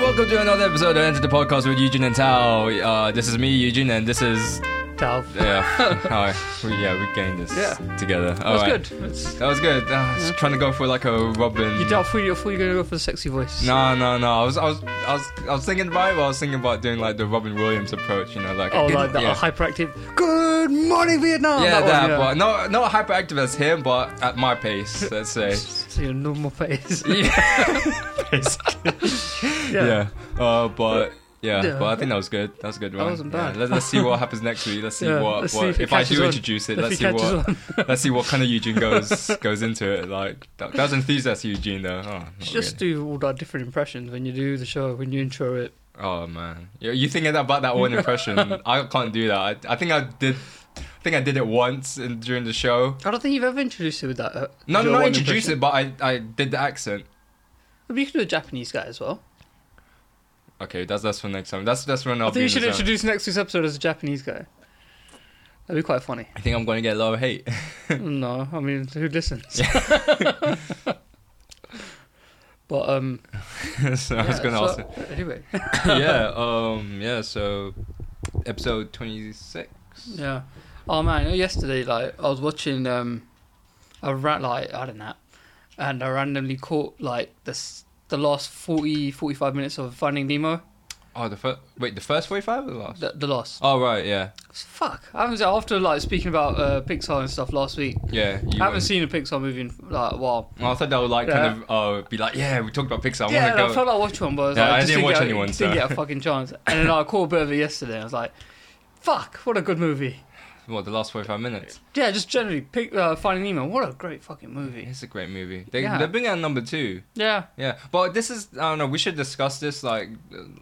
welcome to another episode of Enter the Podcast with Eugene and Tao. Uh, this is me, Eugene, and this is Dalv. yeah. Hi. We, yeah, we gained this Yeah. together. That was good. It's, That was good. Uh, I was trying to go for like a Robin. you thought you thought you were gonna go for the sexy voice. No, no, no. I was, I was, I was, I was thinking about it. But I was thinking about doing like the Robin Williams approach. You know, like Oh, like the yeah. hyperactive. Good morning, Vietnam. yeah, that, one, but not not hyperactive as him, but at my pace, let's say. So your normal pace. yeah, basically. Yeah. Yeah. Uh, but yeah, Yeah. but I think that was good. That was a good. One. wasn't Yeah, bad. Let, us see what happens next week. Let's see Yeah, what, let's see what if if, I do on. introduce it. If let's see what let's see what kind of Eugene goes goes into it. Like that, that was enthusiastic Eugene though. Oh, Just really. do all that different impressions when you do the show, when you intro it. oh man, you you thinking about that one impression? I can't do that. I, I think I did. I think I did it once in, during the show. I don't think you've ever introduced it with that. Uh, No, not one introduce impression. it, but I I did the accent. But you could do a Japanese guy as well. Okay, that's that's for next time. That's that's for I'll I think you should introduce next week's episode as a Japanese guy. That'd be quite funny. I think I'm going to get a lot of hate. no, I mean, who listens? but um, so I was yeah, going to so- ask. it. Anyway, yeah, um, yeah. So, episode twenty six. Yeah. Oh man, yesterday like I was watching um a rat like I don't know, and I randomly caught like this the last 40, 45 minutes of Finding Nemo. Oh, the first. Wait, the first forty five or the last? The, the last. Oh right, yeah, Fuck. I haven't after like speaking about uh, Pixar and stuff last week. yeah. You I haven't seen a Pixar movie in like a while. Well, I thought that would like kind of uh, be like, yeah, we talked about Pixar. I yeah, want to I go. felt like watching one, but I, was Yeah, like, I just didn't watch get, anyone, Didn't so- get a fucking chance. And then I caught a bit of it yesterday. I was like, fuck, what a good movie. What the last forty five minutes? Yeah, just generally pick, uh, Finding Nemo. What a great fucking movie. It's a great movie. They Yeah. they're bringing out number two. Yeah. Yeah, but this is I don't know. We should discuss this like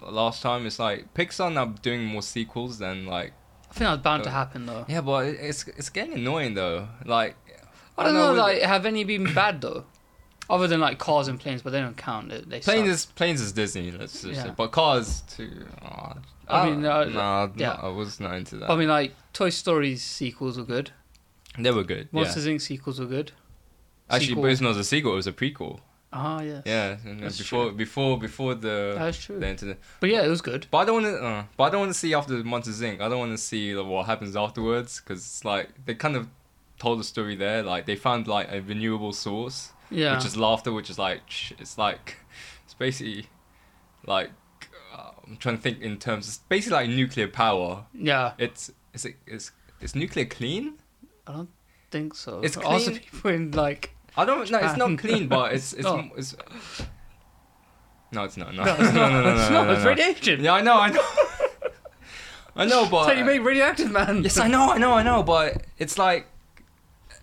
last time. It's like Pixar now doing more sequels than like I think that's bound to Uh, happen though. yeah, but it's it's getting annoying though. Like I don't know, with- like, have any been bad though? Other than like cars and planes, but they don't count. They, they Planes suck. is planes is Disney. Let's just Yeah. say, but Cars too. Oh, I mean, uh, nah, yeah. no, I was not into that. I mean, like Toy Story's sequels were good. they were good. Yeah. Monsters Inc. sequels were good. Actually, sequel- but it's not a sequel. It was a prequel. Ah, yeah. Yeah, and then That's before true. before before the That's true. the internet. But yeah, it was good. But I don't want to. Uh, but I don't want to see after Monsters Inc. I don't want to see like, what happens afterwards because it's like they kind of told the story there. Like they found like a renewable source, Yeah. which is laughter, which is like it's like it's basically like I'm trying to think in terms. It's basically like nuclear power. yeah. It's is it is is nuclear clean? I don't think so. It's Also, people in like. I don't know. It's not clean, but it's it's, Oh. it's no, it's not. No, No, it's not. no, no, no, it's no, not. It's no. radiation. Yeah, I know, I know. I know, but how you make radioactive, man. yes, I know, I know, I know, but it's like,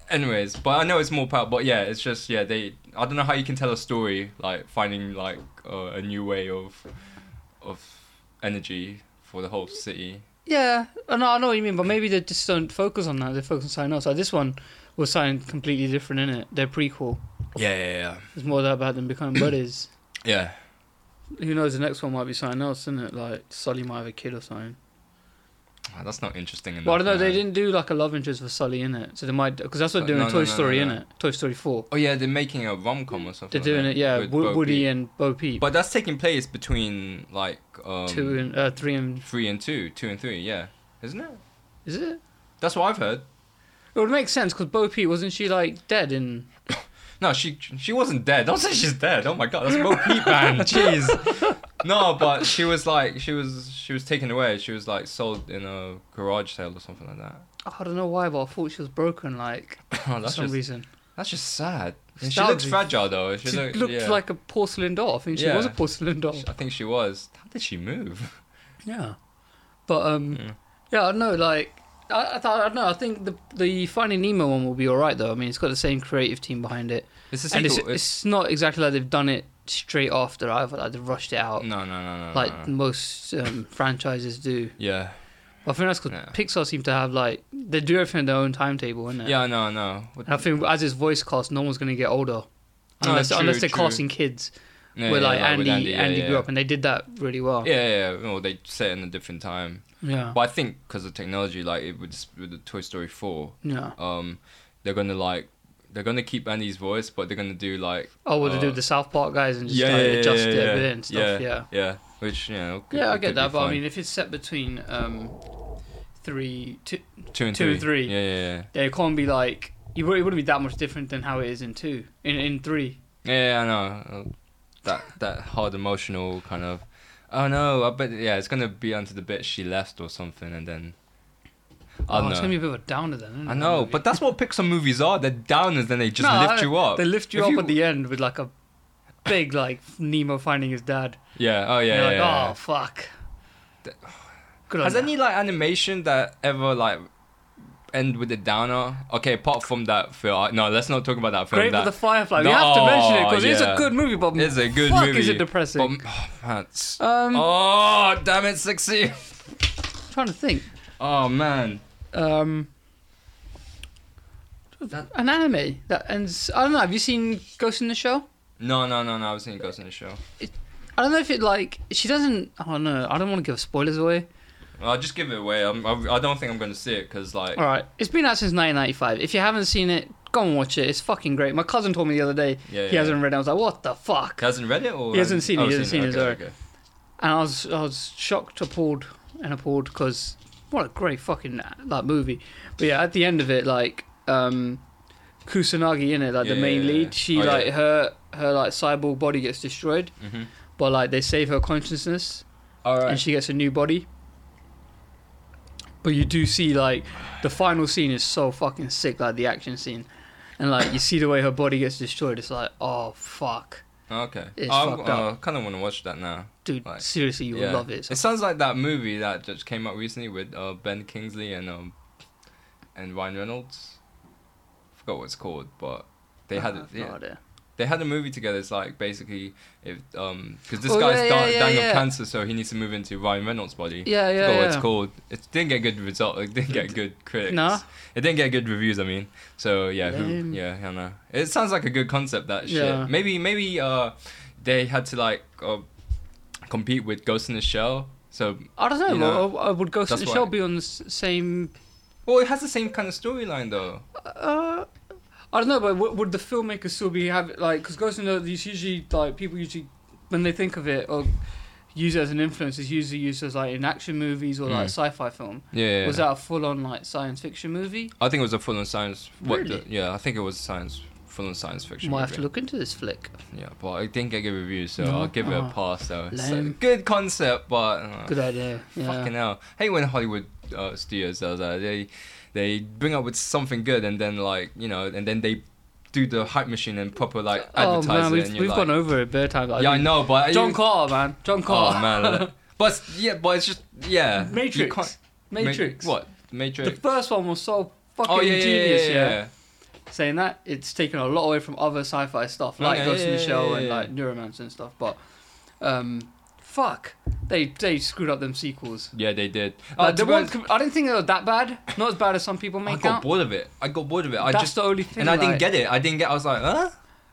anyways, but I know it's more power. But yeah, it's just yeah, they. I don't know how you can tell a story like finding like uh, a new way of of energy for the whole city. Yeah, I know, I know what you mean, but maybe they just don't focus on that. They focus on something else. Like this one was something completely different in it. Their prequel. Yeah, yeah, yeah, It's more about them becoming buddies. yeah. Who knows? The next one might be something else, isn't it? Like Sully might have a kid or something. Ah, that's not interesting enough. Well, I don't know. They didn't do like a love interest for Sully in it, so they might because that's what they're doing no, in no, Toy no, Story in it. Toy Story Four. Oh yeah, they're making a rom com or something. They're doing like it, yeah. Wo- Woody and Bo Peep. But that's taking place between like um, two and uh, three and three and two, two and three. Yeah, isn't it? is it? That's what I've heard. It would make sense because Bo Peep wasn't she like dead in? No, she she wasn't dead. Don't say she's dead. Oh my god, that's Bo Peep, man. Jeez. No, but she was like she was she was taken away. She was like sold in a garage sale or something like that. I don't know why, but I thought she was broken like Oh, for that's some just reason. that's just sad. And she looks fragile though. She, She look- looked yeah. like a porcelain doll. I think she Yeah. was a porcelain doll. I think she was. How did she move? Yeah, but um, Yeah. yeah, I know. Like, I, I, thought, I don't know. I think the the Finding Nemo one will be all right though. I mean, it's got the same creative team behind it, It's a and it's, sequel. it's not exactly like they've done it straight after either. Like they've rushed it out, no, no, no, no. like no. most um, franchises do. Yeah. I think that's because Yeah. Pixar seem to have like they do everything at their own timetable, isn't it? Yeah, no, no. And I think as his voice cast, no one's going to get older. No, Unless, true, unless they're true. casting kids, Yeah, where yeah, like Andy, Andy, yeah, grew up, and they did that really well. Yeah, yeah. Well, they set in a different time. yeah, But I think because of technology, like it would with the Toy Story four, yeah. um, they're gonna like they're gonna keep Andy's voice, but they're gonna do like Oh, what they do Uh, the South Park guys and just yeah, like yeah, adjust yeah, it a bit and stuff. Yeah. yeah, which you know. could- Yeah, I get that, but I mean, if it's set between um, three, two, two and two three. and three. Yeah, yeah, yeah. it can't be like you. It wouldn't be that much different than how it is in two, in in three. Yeah, yeah, I know. Uh, That that hard emotional kind of. Oh no! I bet yeah, it's gonna be onto the bit she left or something, and then. Oh, it's gonna be a bit of a downer then. I know, but that's what Pixar movies are. They're downers, then they just No, lift I- you up. They lift you If up at the end with like a big like Nemo finding his dad. Yeah. Oh yeah. And you're yeah, like, yeah. oh fuck. The- Good on Has ya. any like animation that ever like end with a downer? Okay, apart from that film. No, let's not talk about that film. Grave of the Firefly. We have to mention it because it's a good movie, but It's a good fuck movie. is it depressing? But, oh, man, it's- um, oh damn it, sexy. trying to think. Oh man. Um, That- an anime that ends. I don't know. Have you seen Ghost in the Shell? No, no, no, no. I was seeing Ghost in the Shell. I don't know if it like she doesn't. I don't know. I don't want to give spoilers away. I'll just give it away. I'm, I, I don't think I'm going to see it because like All right, it's been out since 1995. If you haven't seen it, go and watch it. It's fucking great. My cousin told me the other day yeah, he yeah. hasn't read it. I was like, what the fuck? He hasn't read it or He hasn't seen it, oh, he hasn't seen it, Okay, sorry. okay. And I was I was shocked, appalled, and appalled because what a great fucking like movie. But yeah, at the end of it, like um, Kusanagi in it, like the Yeah, main yeah, yeah. lead, she Oh, yeah. like her her like cyborg body gets destroyed, Mhm. but like they save her consciousness All right. and she gets a new body. But you do see like the final scene is so fucking sick, like the action scene, and like you see the way her body gets destroyed. It's like, oh fuck, Okay. It's I'm, fucked uh, up. kind of want to watch that now. dude, Like, seriously, you yeah. will love it. It sounds like that movie that just came out recently with uh, Ben Kingsley and um and Ryan Reynolds. I forgot what it's called, but they had I it. have no Yeah, idea. They had a movie together. It's like basically if um because this Oh, guy's yeah, di- yeah, dying yeah. of cancer, so he needs to move into Ryan Reynolds' body. Yeah, yeah, forgot what it's called. It didn't get good result. It didn't get good critics. No? it didn't get good reviews. I mean, so yeah, who, yeah, I don't know. It sounds like a good concept. That shit. Yeah. Maybe maybe uh they had to like uh, compete with Ghost in the Shell. So I don't know. You know, well, I would Ghost in the Shell be on the same? well, it has the same kind of storyline though. Uh, I don't know, but would, would the filmmakers still be have like because Ghost in the it's usually like people usually when they think of it or use it as an influence, it's usually used as like in action movies or like Mm. sci-fi film. Yeah. Was that a full-on like science fiction movie? I think it was a full-on science. What? Really? The, yeah, I think it was science. Full-on science fiction. Might have movie. to look into this flick. Yeah, but I didn't get good reviews, so No? I'll give it Oh. a pass. Though, it's a Lame. good concept, but uh, Good idea. Yeah. fucking hell. Hey, when Hollywood uh, studios does that, they they bring up with something good, and then like you know, and then they do the hype machine and proper like Oh man, it, we've, we've like, gone over it bare time. yeah, I know, but John you, Carter, man. John Carter. Oh man, but yeah, but it's just yeah, you Matrix. can't- Ma- Matrix. The first one was so fucking oh yeah, yeah, genius. yeah, yeah, yeah, saying that it's taken a lot away from other sci-fi stuff like Okay, Ghost in the yeah, Shell yeah, and like Neuromancer and stuff. But um, fuck, they they screwed up them sequels. Yeah, they did. Uh, they to be weren't, honest, I didn't think they were that bad. Not as bad as some people I make got out. bored of it. I got bored of it. I That's just the only thing. and I didn't like, get it. I didn't get. I was like, huh?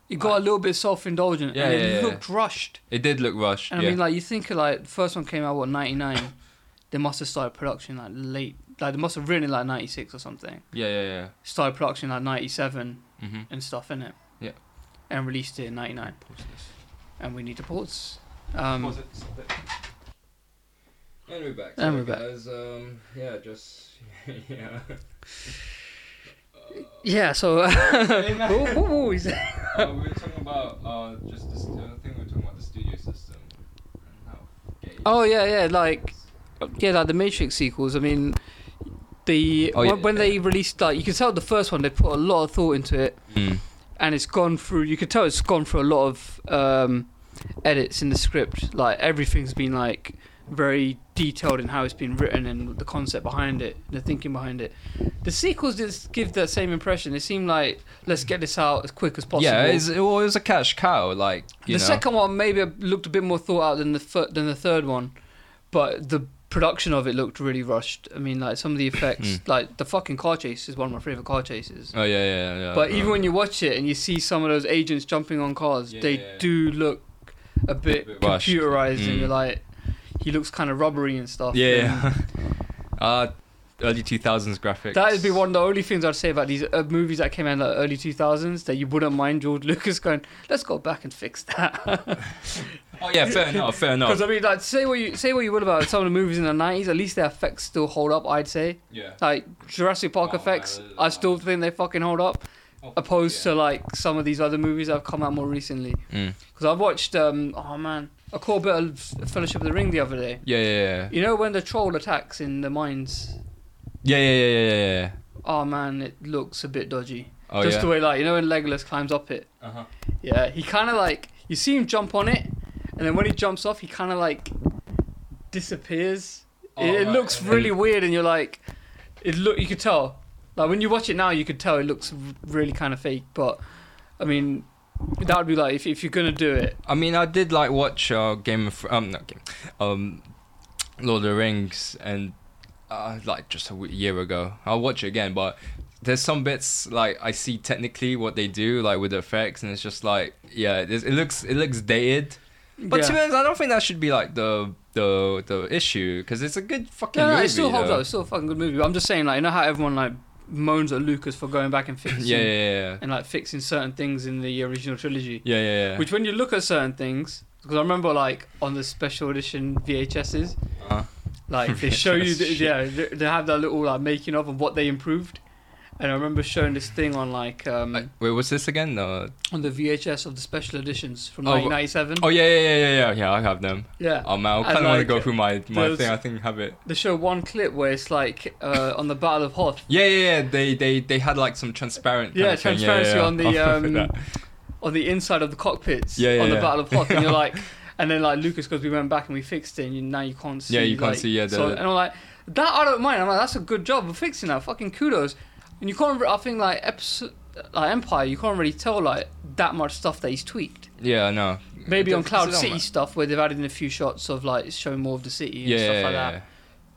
You got a little bit self-indulgent, Yeah, and yeah, it yeah. looked rushed. It did look rushed. And yeah. I mean, like you think like the first one came out what '99. they must have started production like late. Like they must have written it like '96 or something. yeah, yeah, yeah. Started production like '97 Mm-hmm. and stuff in it. Yeah. And released it in '99. And we need to pause. Um, And we're back. And we're back. Guys. Um, yeah, just yeah. Yeah, so man. what, what were we saying? uh, we were talking about uh, just this. I think we were talking about the studio system and how. Oh yeah, yeah, like yeah, like the Matrix sequels. I mean, the Oh, when, yeah, when they yeah. released like you can tell the first one they put a lot of thought into it, Mm. and it's gone through. You can tell it's gone through a lot of um, edits in the script. Like everything's been like very detailed in how it's been written and the concept behind it, the thinking behind it. The sequels just give that same impression. It seemed like let's get this out as quick as possible. Yeah, it's, it was a cash cow. Like you the know. second one maybe looked a bit more thought out than the fir- than the third one, but the production of it looked really rushed. I mean, like some of the effects, Mm. like the fucking car chase is one of my favorite car chases. Oh yeah, yeah, yeah. but yeah. even when you watch it and you see some of those agents jumping on cars, Yeah, they yeah, yeah. do look a bit, bit computerized, and Mm. you're like, he looks kind of rubbery and stuff. yeah, and uh, early 2000s graphics. That would be one of the only things I'd say about these uh, movies that came out in the early 2000s that you wouldn't mind George Lucas going, let's go back and fix that. Oh yeah, fair enough, fair enough. Because. I mean, like, say what you say what you will about some of the movies in the 90s, at least their effects still hold up. I'd say, Yeah. like Jurassic Park Oh, effects, man, I still think they fucking hold up. Opposed to like some of these other movies that have come out more recently. Mm. Because I've watched, um, oh man, I caught a bit of Fellowship of the Ring the other day. Yeah, yeah, yeah, You know when the troll attacks in the mines? yeah, yeah, yeah, yeah, yeah. yeah. Oh man, it looks a bit dodgy. Oh Just yeah. the way, like, you know, when Legolas climbs up it. uh-huh. Yeah, he kind of like you see him jump on it, and then when he jumps off, he kind of like disappears. Oh, it, it right, looks and really weird, and you're like, it look. You could tell, like when you watch it now, you could tell it looks really kind of fake. But I mean, that would be like if if you're gonna do it. I mean, I did like watch uh, Game of um not Game, um, Lord of the Rings, and uh, like just a year ago. I'll watch it again, but there's some bits like I see technically what they do like with the effects, and it's just like yeah, it, it looks it looks dated. But to be honest, I don't think that should be like the the the issue because it's a good fucking no, no, movie. it still holds though. up. It's still a fucking good movie. But I'm just saying, like, you know how everyone like moans at Lucas for going back and fixing Yeah, yeah, yeah, and like fixing certain things in the original trilogy. yeah, yeah, yeah. Which, when you look at certain things, because I remember like on the special edition VHSs, Uh, like they show you, the, yeah, they, they have that little like making of and what they improved. And I remember showing this thing on like um, like, wait, what's this again? Uh, on the VHS of the special editions from Oh, 1997. oh yeah, yeah, yeah, yeah, yeah. Yeah, I have them. yeah, Oh man, I kind of want to go through my my thing. I think I have it. they show one clip where it's like uh, on the Battle of Hoth. Yeah, yeah, yeah. They they they had like some transparent. Yeah, transparency yeah, yeah, on the, um, on the inside of the cockpits Yeah, yeah, on the. Battle of Hoth, and you're like, and then like Lucas goes, we went back and we fixed it, and you, now you can't see. Yeah, you can't see, yeah, the- so, and I'm like, that I don't mind. I'm like, that's a good job of fixing that. Fucking kudos. And you can't. I think like episode, like Empire, you can't really tell like that much stuff that he's tweaked. Yeah, I know. Maybe on Cloud City stuff where they've added in a few shots of like showing more of the city and Yeah, stuff yeah, like yeah, that. yeah.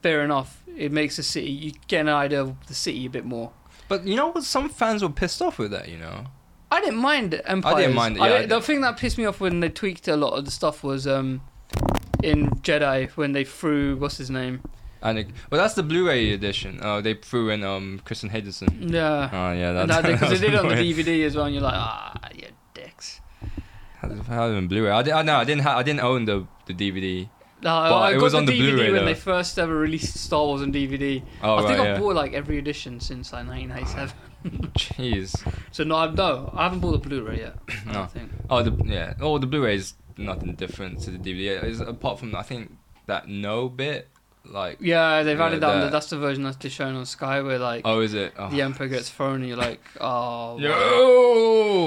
Fair enough. It makes the city. You get an idea of the city a bit more. But you know what? Some fans were pissed off with that. You know. I didn't mind Empire. I didn't mind it, yeah, I the did. thing that pissed me off when they tweaked a lot of the stuff was um, in Jedi when they threw what's his name. And it, well, that's the Blu-ray edition. Oh, they threw in um Kristen Henderson. Yeah, Oh yeah, that's that because they did it on the. DVD as well. And you're like, ah, you dicks. How in Blu-ray? I, did, I no, I didn't. Ha- I didn't own the the DVD. No, But I it got was the on the DVD Blu-ray, when though. they first ever released Star Wars on DVD. Oh I think right, I've yeah. bought like every edition since like 1997. Jeez. So no, I no, I haven't bought the Blu-ray yet. I No. Oh, the yeah. Oh, the Blu-ray is nothing different to the DVD. It's, apart from I think that no bit, like. Yeah, they've Yeah, added that. on the- that- That's the version that's just shown on Sky, where like Oh, is it? Oh. the Emperor gets thrown, and you're like, oh, Yo!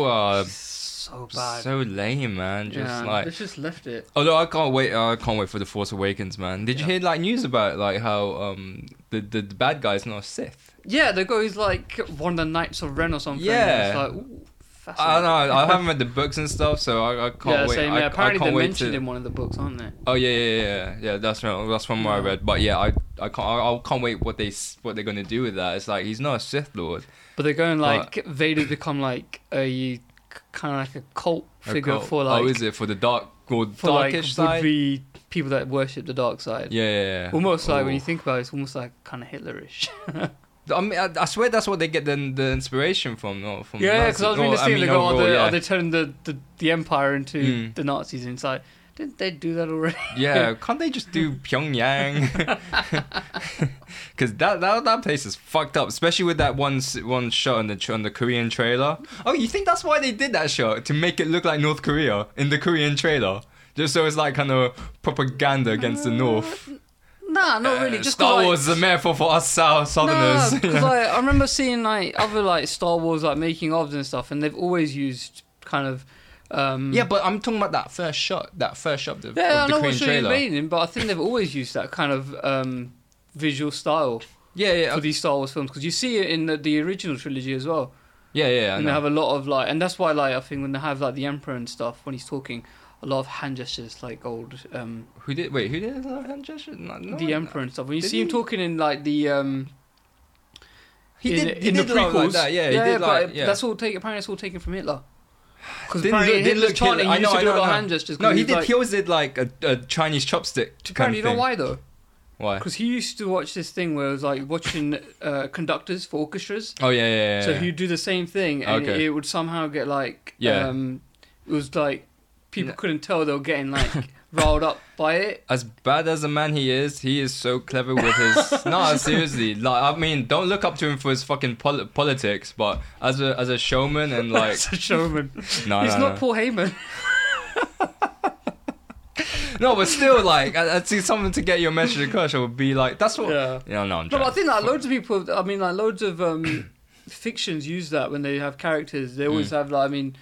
Oh, so bad. so lame, man. Just yeah, like. they just left it. Although I can't wait, uh, I can't wait for the Force Awakens, man. Did you Yeah. hear like news about like how um the the, the bad guy's not a Sith? Yeah, the guy's like one of the Knights of Ren or something. Yeah. it's like, ooh, I don't know. I haven't read the books and stuff, so I, I can't yeah, wait. same. I, Yeah, I apparently can't they wait mentioned to. in one of the books, aren't they? Oh yeah, yeah, yeah, yeah. yeah that's right. That's from what I read. But yeah, I I can't I, I can't wait what they what they're gonna do with that. It's like he's not a Sith Lord. But they're going like but... like Vader's become like a kind of like a cult A figure cult. for oh, like oh, is it for the dark or for like darkish would be people that worship the dark side. Yeah, yeah, yeah. Almost like when Oh. you think about it, it's almost like kind of Hitlerish. I mean, I, I swear that's what they get the the inspiration from. No, from yeah, because I was reading this thing. mean, They go, are they, yeah. are they turning the, the, the empire into Mm. the Nazis inside? Didn't they do that already? Yeah, can't they just do Pyongyang? Because that, that that place is fucked up, especially with that one one shot on the on the Korean trailer. Oh, you think that's why they did that shot to make it look like North Korea in the Korean trailer, just so it's like kind of propaganda against the North. Nah, not Uh, really. Just Star 'cause, like, Wars is a metaphor for us South Southerners. Nah, because like, I remember seeing like other like Star Wars like making ofs and stuff, and they've always used kind of. Um, yeah, but I'm talking about that first shot. That first shot of the, yeah, I of the know Korean what you're trailer. meaning, but I think they've always used that kind of um, visual style Yeah, yeah, for these Star Wars films because you see it in the, the original trilogy as well. yeah, yeah. I and they have a lot of like, and that's why like I think when they have like the Emperor and stuff when he's talking, a lot of hand gestures like old um, Who did? Wait, who did the hand gesture? No, no, the Emperor and stuff. When you Did see him talking in like the um, He in, did. He in did the a lot prequels. like that. Yeah, he did but like. Yeah. that's all taken. Apparently, it's all taken from Hitler. Because Didn't look- didn't look chanting. I know, I know, little I know. hand gestures. No, he did. Like, He always did like a, a Chinese chopstick. Apparently, you of know why though? Why? Because he used to watch this thing where it was like watching uh, conductors for orchestras. Oh yeah, yeah, yeah. So yeah. he'd do the same thing, and Okay. it would somehow get like, Yeah. um, it was like people No. couldn't tell they were getting like riled up by it. as bad as a man he is, he is so clever with his. no, seriously. Like, I mean, don't look up to him for his fucking pol- politics, but as a as a showman and like, It's a showman. no, He's no, not no. Paul Heyman. no, but still, like, I, I'd see something to get your message across. I would be like, that's what. Yeah. Yeah, no, I'm No, but I think like loads of people. I mean, like loads of um, fictions use that when they have characters. They always Mm. have like. I mean,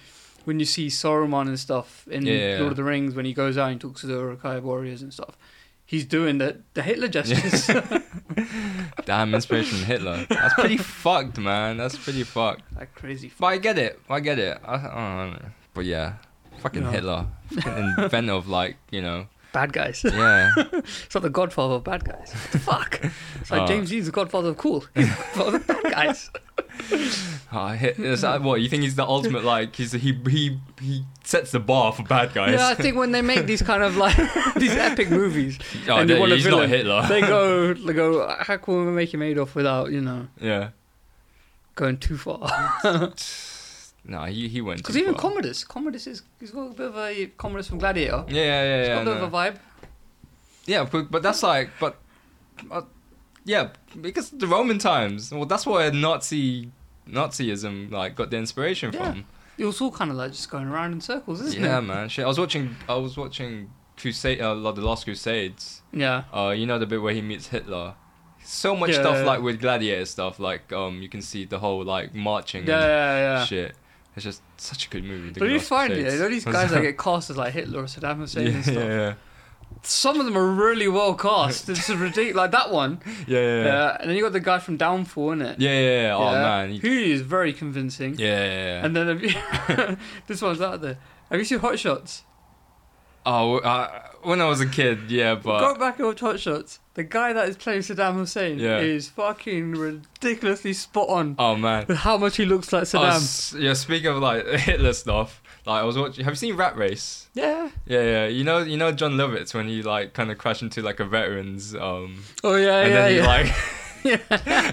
when you see Saruman and stuff in Yeah, Lord of the Rings, when he goes out and talks to the Uruk-hai warriors and stuff, he's doing the the Hitler gestures. Damn, inspiration from Hitler. That's pretty fucked, man. That's pretty fucked. like crazy. But I get it. I get it. I, I don't know. But yeah, fucking Yeah. Hitler, fucking inventor of like, you know, Bad guys. yeah. It's not the Godfather of bad guys. What the fuck? It's like Oh. James Dean's the Godfather of cool. He's the Godfather of bad guys. Oh, is that what you think he's the ultimate? Like he's he he he sets the bar for bad guys. Yeah, I think when they make these kind of like these epic movies, oh, and they want a villain, not Hitler. they go they go. How can we make him Adolf without you know yeah. going too far? No, he he went. Because even far. Commodus, Commodus is he's got a bit of a Commodus from Gladiator. Yeah, yeah, yeah, He's yeah. got a bit no. of a vibe. Yeah, but, but that's like, but, uh, yeah, because the Roman times. Well, that's where Nazi Nazism like got the inspiration Yeah. from. It was all kind of like just going around in circles, isn't Yeah, it? Yeah, man. Shit, I was watching. I was watching Crusade, uh, like the Last Crusades. Yeah. Uh, you know the bit where he meets Hitler. So much Yeah, stuff yeah. like with gladiator stuff. Like um, you can see the whole like marching. Yeah, and yeah, yeah. Shit. It's just such a good movie. But you find it, you know, these guys that get cast as like Hitler or Saddam Hussein yeah, and stuff. yeah, yeah, Some of them are really well cast. It's ridiculous. Like that one. yeah, yeah, Yeah. yeah. And then you got the guy from Downfall, innit? Yeah, yeah, yeah. Oh man. He- He is very convincing. yeah, yeah. And then have you, this one's out there. Have you seen Hot Shots? Oh, uh, when I was a kid, yeah, but Go back and watch Hot Shots. The guy that is playing Saddam Hussein Yeah. is fucking ridiculously spot on oh man. with how much he looks like I Saddam. was- yeah, speaking of like Hitler stuff, like I was watching. Have you seen Rat Race? Yeah. Yeah, yeah. You know, you know Jon Lovitz when he like kind of crashed into like a veterans, um, Oh yeah, and yeah, then he yeah. like. and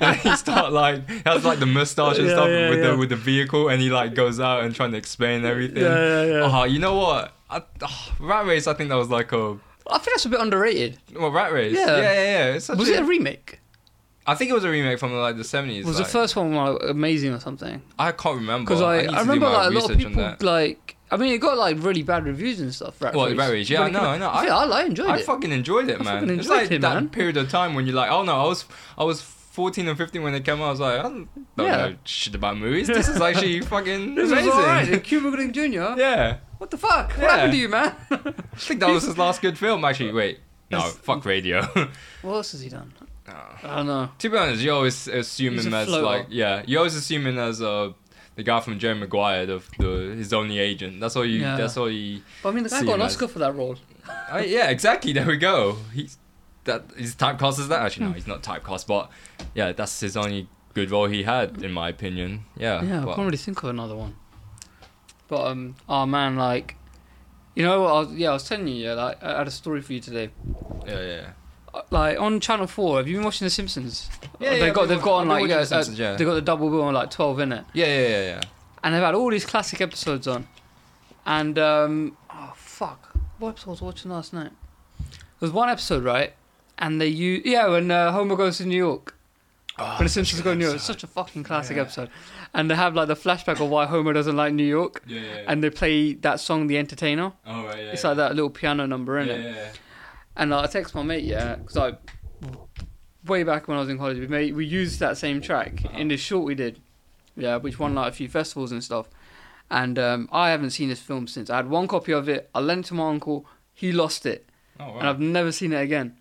then he start like he has like the mustache and Yeah, stuff yeah, with yeah. the with the vehicle, and he like goes out and trying to explain everything. Yeah, yeah, yeah. Oh, you know what? I, oh, Rat Race, I think that was like a I think that's a bit underrated. well, Rat Race. Yeah. yeah, yeah. yeah. It's Was a- it a remake? I think it was a remake from like the seventies. Was like, the first one like amazing or something? I can't remember. Because I, I remember like a lot of people like. I mean, it got like really bad reviews and stuff. Rat Race. Rat Race? Yeah, I know, I know. I, I enjoyed I it. I fucking enjoyed it, man. fucking it's like it, that man. period of time when you're like, oh no, I was I was 14 and 15 when it came out. I was like, I don't, don't Yeah. know shit about movies. This is actually fucking This amazing. is alright. Cuba Gooding Jr. Yeah, What the fuck? What Yeah. happened to you, man? I think that was his last good film. Actually, wait, no, That's- fuck radio. what else has he done? No. I don't know. to be honest, you always assume He's him a as floater. like, yeah, you always assume him as uh, the guy from Jerry Maguire, the, the his only agent. That's all you. Yeah. That's all you. But I mean, the guy See got an Oscar for that role. Uh, yeah, exactly. There we go. He's that he's typecast as that. Actually, Hmm. no, he's not typecast, but yeah, that's his only good role he had, in my opinion. Yeah. Yeah, I but- can't really think of another one. But um, oh man, like, you know, I was, yeah, I was telling you, yeah, like, I had a story for you today. yeah, yeah. Uh, Like on Channel Four, have you been watching The Simpsons? Yeah, they yeah, got I've they've been- got on like yeah, The Simpsons, uh, yeah. they got the double bill on like twelve in it, Yeah, yeah, yeah, yeah. and they've had all these classic episodes on. And um, oh fuck, what episode was I watching last night? There was one episode right, and they use yeah when uh, Homer goes to New York. When the Simpsons go to New York, it's such a fucking classic Yeah. episode. And they have like the flashback of why Homer doesn't like New York, Yeah, yeah. and they play that song, "The Entertainer." oh, right, yeah. It's yeah. like that little piano number in yeah, it. yeah, yeah. And like, I text my mate, yeah, because I way back when I was in college, we made we used that same track Uh-huh. in this short we did, yeah, which won like a few festivals and stuff. And um, I haven't seen this film since. I had one copy of it. I lent it to my uncle. He lost it, Oh, wow. and I've never seen it again.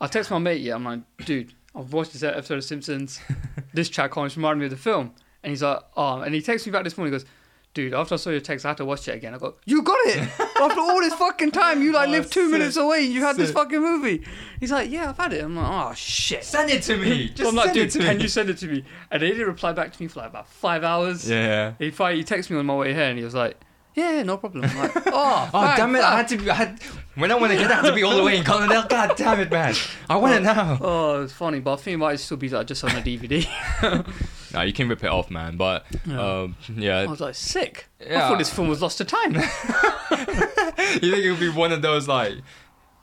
I text my mate, yeah, I'm like, dude, I've watched this episode of Simpsons. this chat always reminded me of the film. And he's like, oh, and he texts me back this morning. He goes, dude, after I saw your text, I had to watch it again. I go, you got it after all this fucking time. You like Oh, lived two sick. minutes away. and You had this fucking movie. He's like, yeah, I've had it. I'm like, oh shit. Send it to me. Just I'm like, dude, it to can me. you send it to me? And he didn't reply back to me for like about five hours. Yeah. He finally he texted me on my way here, and he was like, Yeah, yeah, no problem. I'm like, oh, Oh fine, damn it! I had to. Be, I had when I want to get I had to be all the way in Colonel. God damn it, man! I want it now. Oh, it's funny, but I think it might still be like just on a DVD. No, you can rip it off, man. But Yeah. um, I was like, sick. I thought this film was lost to time. you think it would be one of those like?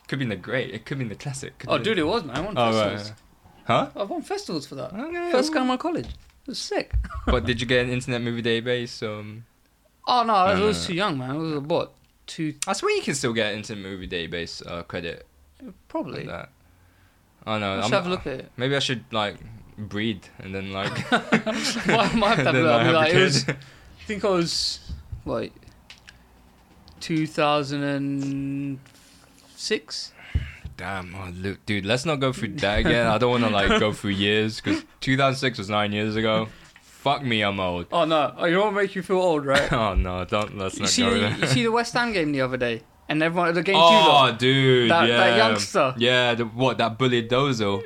Could be in the great. It could be in the classic. oh, dude, it was man. I won Oh festivals. right. Huh? I won festivals for that. Okay. First guy in my college. It was sick. but did you get an internet movie database? Um, Oh no, I No, was no, too young, man. I was what two I swear you can still get into movie database uh, credit. probably. Like that. Oh no, I should have a look at it. Maybe I should like breed and then like. might have to then look. I mean, like, was. I think I was like 2006. Damn, oh, look, dude, let's not go through that again. I don't want to like go through years because 2006 was nine years ago. Fuck me, I'm old. Oh no! Oh, you don't make you feel old, right? Oh no, don't let's you not see, go the, there. you see the West Ham game the other day, and everyone the game two. Oh, dude, That- yeah, that youngster. Yeah, the what that bullied Dozo.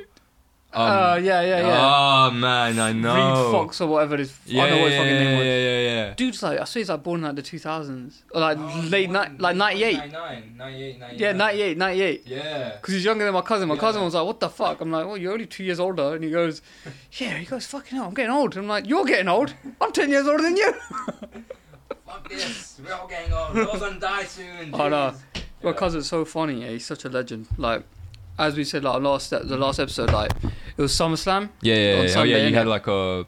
Um, uh, yeah, yeah, yeah. Oh man, I know. Reece Oxford or whatever his Yeah, I know what his yeah, fucking name yeah, was. yeah, yeah, yeah. Dude's like, I swear he's like born in like the 2000s or like Oh, late night, like 98. 99, 98, 99. Yeah, 98, 98. Yeah. Because he's younger than my cousin. My Yeah. cousin was like, "What the fuck?" I'm like, "Well, you're only two years older." And he goes, "Yeah." He goes, "Fucking hell, I'm getting old." I'm like, "You're getting old. I'm ten years older than you." Fuck this. We're all getting old. We're all gonna die soon. Oh, no. jeez. My cousin's so funny. Yeah, he's such a legend. Like, as we said, like last the last episode, like it was SummerSlam. Yeah, yeah, yeah. Oh yeah, you had like a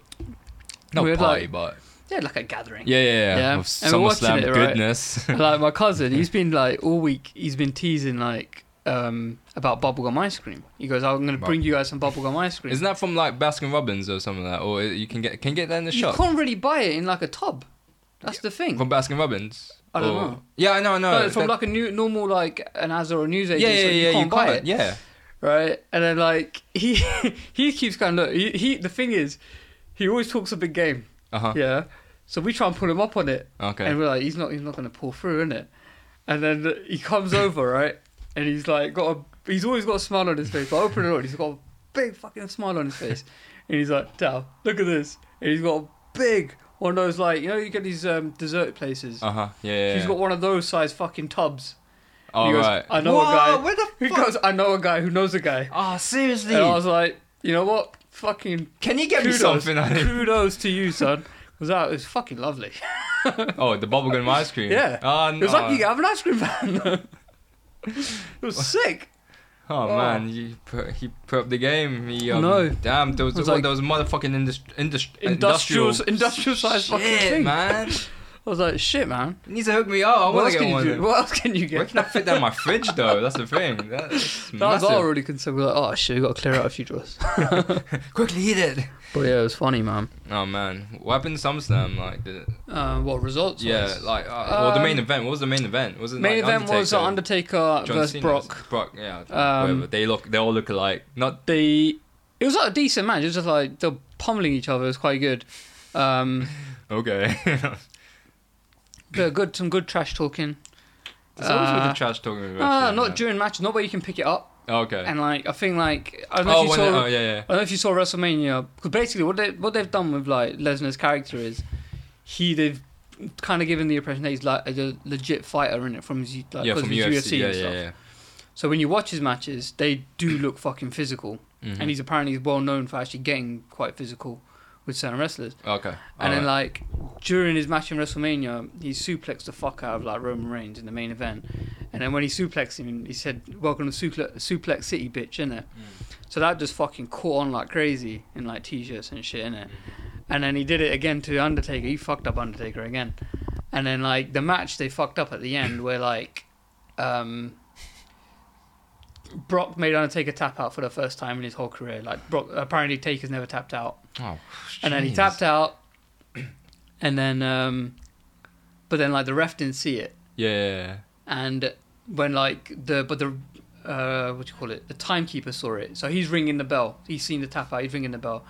not We had, party, like- but Yeah, like a gathering. yeah, yeah, yeah. Yeah, Of and we're watching SummerSlam it, right? goodness. Like my cousin, he's been like all week. He's been teasing like um about bubblegum ice cream. He goes, "I'm gonna bring you guys some bubblegum ice cream." Isn't that from like Baskin Robbins or something like that? Or you can get can you get that in the you shop You can't really buy it in like a tub. That's the thing. from Baskin Robbins. I don't Or- know. Yeah, I know, I know. No, it's from That- like a new normal like an Asda or a news agent. yeah, so yeah. you You, can't buy can't. it. Yeah. right? And then like he he keeps going look. He, he the thing is, he always talks a big game. Uh huh. Yeah. So we try and pull him up on it, Okay. and we're like, he's not he's not going to pull through, is it? And then he comes over, right? And he's like got a he's always got a smile on his face. But I open it up, he's got a big fucking smile on his face, and he's like, "Dal, look at this." And he's got a big one of those like you know you get these um, dessert places. Uh huh. Yeah. yeah, He's yeah. got one of those size fucking tubs. Oh he goes, right. "I know a guy." Where the He goes, "I know a guy who knows a guy." Oh seriously? And I was like, you know what? Fucking Can you get kudos, me something? I think? kudos to you, son. Because that was fucking lovely. Oh, the bubblegum ice cream. Yeah. Oh It was like you have an ice cream van. it was sick. Oh, Oh. man, he put, he put up the game. He, um, No. Damn, there was, was like- there was a motherfucking indus- indus- Industrial, industrial, industrial size fucking thing. man. I was like, shit, man. He needs to hook me up. I what want else to can get you one. do? What else can you get? Where can I fit that in my fridge, though? That's the thing. That's that was all really concerned. We're like, oh shit, we got to clear out a few drawers. Quickly eat it. But yeah, it was funny, man. Oh man, what happened to SummerSlam? Like, the, Uh, what results? yeah, was? like, uh, well, the main Um, event. What was the main event? Was it main like event was Undertaker John versus Cena? Brock. Brock, yeah. Um. They look, they all look alike. Not the. it was like a decent match. It was just like they're pummeling each other. It was quite good. Um, okay. but good, some good trash talking. It's always with Uh, the trash talking. Uh, not during matches, not where you can pick it up. Okay. And like, I think like I don't know oh, if you when saw. it- oh yeah, yeah. I don't know if you saw WrestleMania because basically what they what they've done with like Lesnar's character is he they've kind of given the impression that he's like a legit fighter in it from his like yeah, 'cause from of his UFC. Yeah, and stuff. yeah. So when you watch his matches, they do look fucking physical, Mhm. and he's apparently well known for actually getting quite physical with certain wrestlers. okay. And then alright. like during his match in WrestleMania, he suplexed the fuck out of like Roman Reigns in the main event. And then when he suplexed him, he said, "Welcome to Suplex, Suplex City, bitch," innit? So that just fucking caught on like crazy in like t-shirts and shit, innit? And then he did it again to Undertaker. He fucked up Undertaker again. And then like the match they fucked up at the end where like um Brock made Undertaker tap out for the first time in his whole career. Like Brock apparently Taker's never tapped out. Oh, And then he tapped out and then um but then like the ref didn't see it. Yeah. And when like the but the uh what do you call it? The timekeeper saw it. So he's ringing the bell. He's seen the tap out, he's ringing the bell.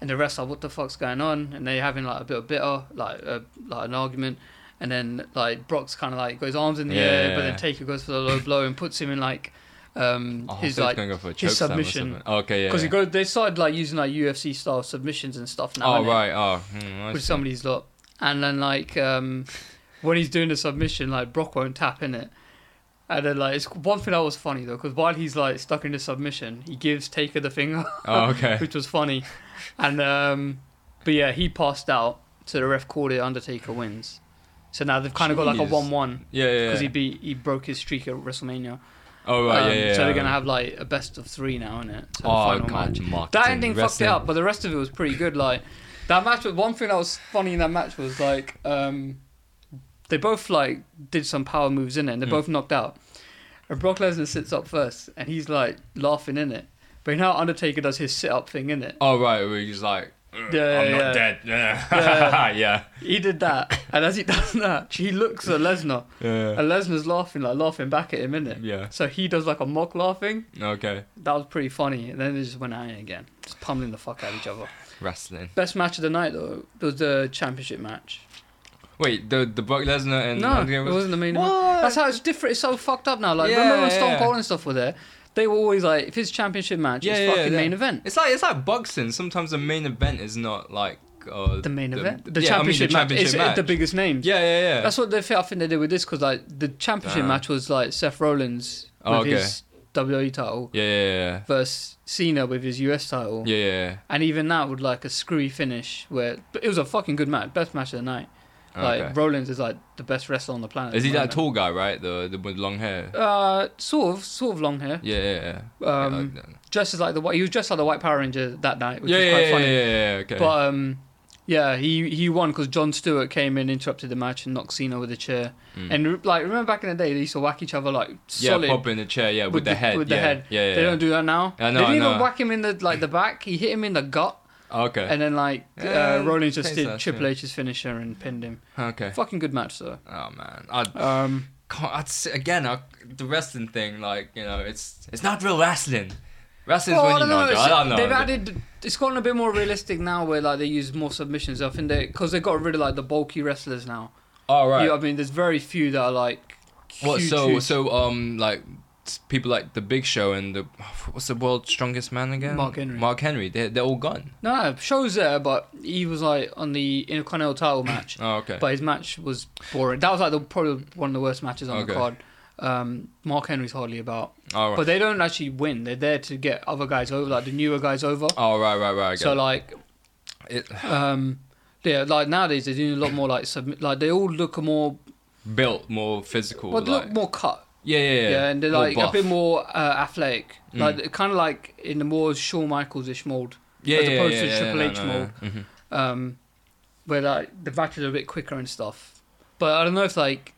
And the rest like, what the fuck's going on? And they're having like a bit of bitter, like uh, like an argument. And then like Brock's kind of like got his arms in the Yeah, air, but then. Taker goes for the low blow and puts him in like um Oh, his so he's like go for a his submission. something. Okay, yeah. because yeah. they started like using like UFC style submissions and stuff now. Oh right. Oh, hmm, with somebody's lot. And then like um when he's doing the submission, like Brock won't tap in it. And then like it's one thing that was funny though, because while he's like stuck in the submission, he gives Taker the finger, Oh, okay. which was funny. And um, but yeah, he passed out, so the ref called it. Undertaker wins. So now they've kind of got like a one-one Yeah, yeah. because yeah. he beat he broke his streak at WrestleMania. Oh, right, Um, yeah, yeah. So they're gonna have like a best of three now, innit? So the Oh, God, match. That ending fucked it up, but the rest of it was pretty good. Like that match. was One thing that was funny in that match was like um, they both like did some power moves in it, and they Mm. both knocked out. And Brock Lesnar sits up first, and he's like laughing in it. But you know Undertaker does his sit up thing in it. Oh, right, where he's like, "Ugh, Mm, yeah, I'm yeah. not dead. Yeah. Yeah. He did that, and as he does that, he looks at Lesnar, Yeah. and Lesnar's laughing, like laughing back at him in it. Yeah. So he does like a mock laughing. Okay. That was pretty funny. And then they just went at it again, just pummeling the fuck out of each other. Wrestling. Best match of the night though was the championship match. Wait, the the Brock Lesnar and no, it was- wasn't the main. What? That's how it's different. It's so fucked up now. Like Yeah, remember when Stone. Cold and stuff were there? They were always like, if it's championship match, Yeah, it's yeah, fucking yeah. main event. It's like it's like boxing. Sometimes the main event is not like uh, The main event, the yeah, I mean, championship, the championship match, is match. the biggest names. Yeah, yeah, yeah. That's what they I think they did with this because like the championship match was like Seth Rollins with Oh, okay. his WWE title yeah, yeah, yeah, versus Cena with his US title, yeah, yeah, yeah. and even that would like a screwy finish where but it was a fucking good match, best match of the night. Like Okay. Rollins is like the best wrestler on the planet. Is he that tall guy, right? The the with long hair. Uh, sort of, sort of long hair. Yeah, yeah, yeah. Um, yeah, like- Dressed as like the white. He was dressed like the White Power Ranger that night, which yeah, was yeah, quite yeah, funny. yeah, yeah, yeah, Okay. But um, yeah, he he won because Jon Stewart came in, interrupted the match, and knocked Cena with a chair. Mm. And like, remember back in the day, they used to whack each other like yeah, solid. pop in the chair. Yeah, with, with the, the- head. with the head. Yeah, yeah. They yeah. don't do that now. I know, they didn't I even whack him in the like the back. He hit him in the gut, Okay. and then like Yeah, uh, Rollins just did that Triple. H's finisher and pinned him. okay. Fucking good match though. Oh man, I Um, can't. I'd again, I, the wrestling thing, like you know, it's it's not real wrestling. Wrestling's well, I when you don't know. know. it's- I don't know. They've added. It's gotten a bit more realistic now, where like they use more submissions. I think they because they got rid of like the bulky wrestlers now. Oh right. You- I mean, there's very few that are like. What? So huge. so um like people like the Big Show and the what's the world's strongest man again? Mark Henry. Mark Henry. They they're all gone. No, no, show's there, but he was like on the Intercontinental title match. Oh okay. But his match was boring. That was like the, probably one of the worst matches on the card. Um, Mark Henry's hardly about, All right. but they don't actually win. They're there to get other guys over, like the newer guys over. oh right right right. So get like, it. It- um, yeah, like nowadays they're doing a lot more like submit. Like they all look more, built more physical. well, they like, look more cut. Yeah, yeah, yeah. Yeah, and they're More like a bit more uh, athletic. Mm. Like kind of like in the more Shawn Michaels-ish mold. yeah, as yeah, opposed yeah, to yeah, Triple H no, mold. no. Mhm. um, where like the matches are a bit quicker and stuff. But I don't know if like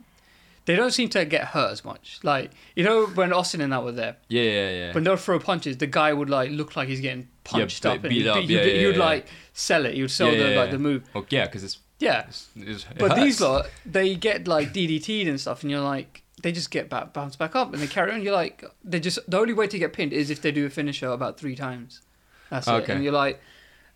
they don't seem to get hurt as much. Like you know when Austin and that were there, Yeah, yeah, yeah. when they'll throw punches, the guy would like look like he's getting punched be- up and beat he'd, up, he'd, yeah, he'd, yeah, yeah. like sell it. Would sell Yeah, the yeah, like yeah. the move. Oh, yeah, because it's, Yeah, it's, it's it but these hurts. lot they get like DDT'd and stuff, and you're like. They just get back, bounce back up, and they carry on. You're like, they just the only way to get pinned is if they do a finisher about three times. That's it. And you're like,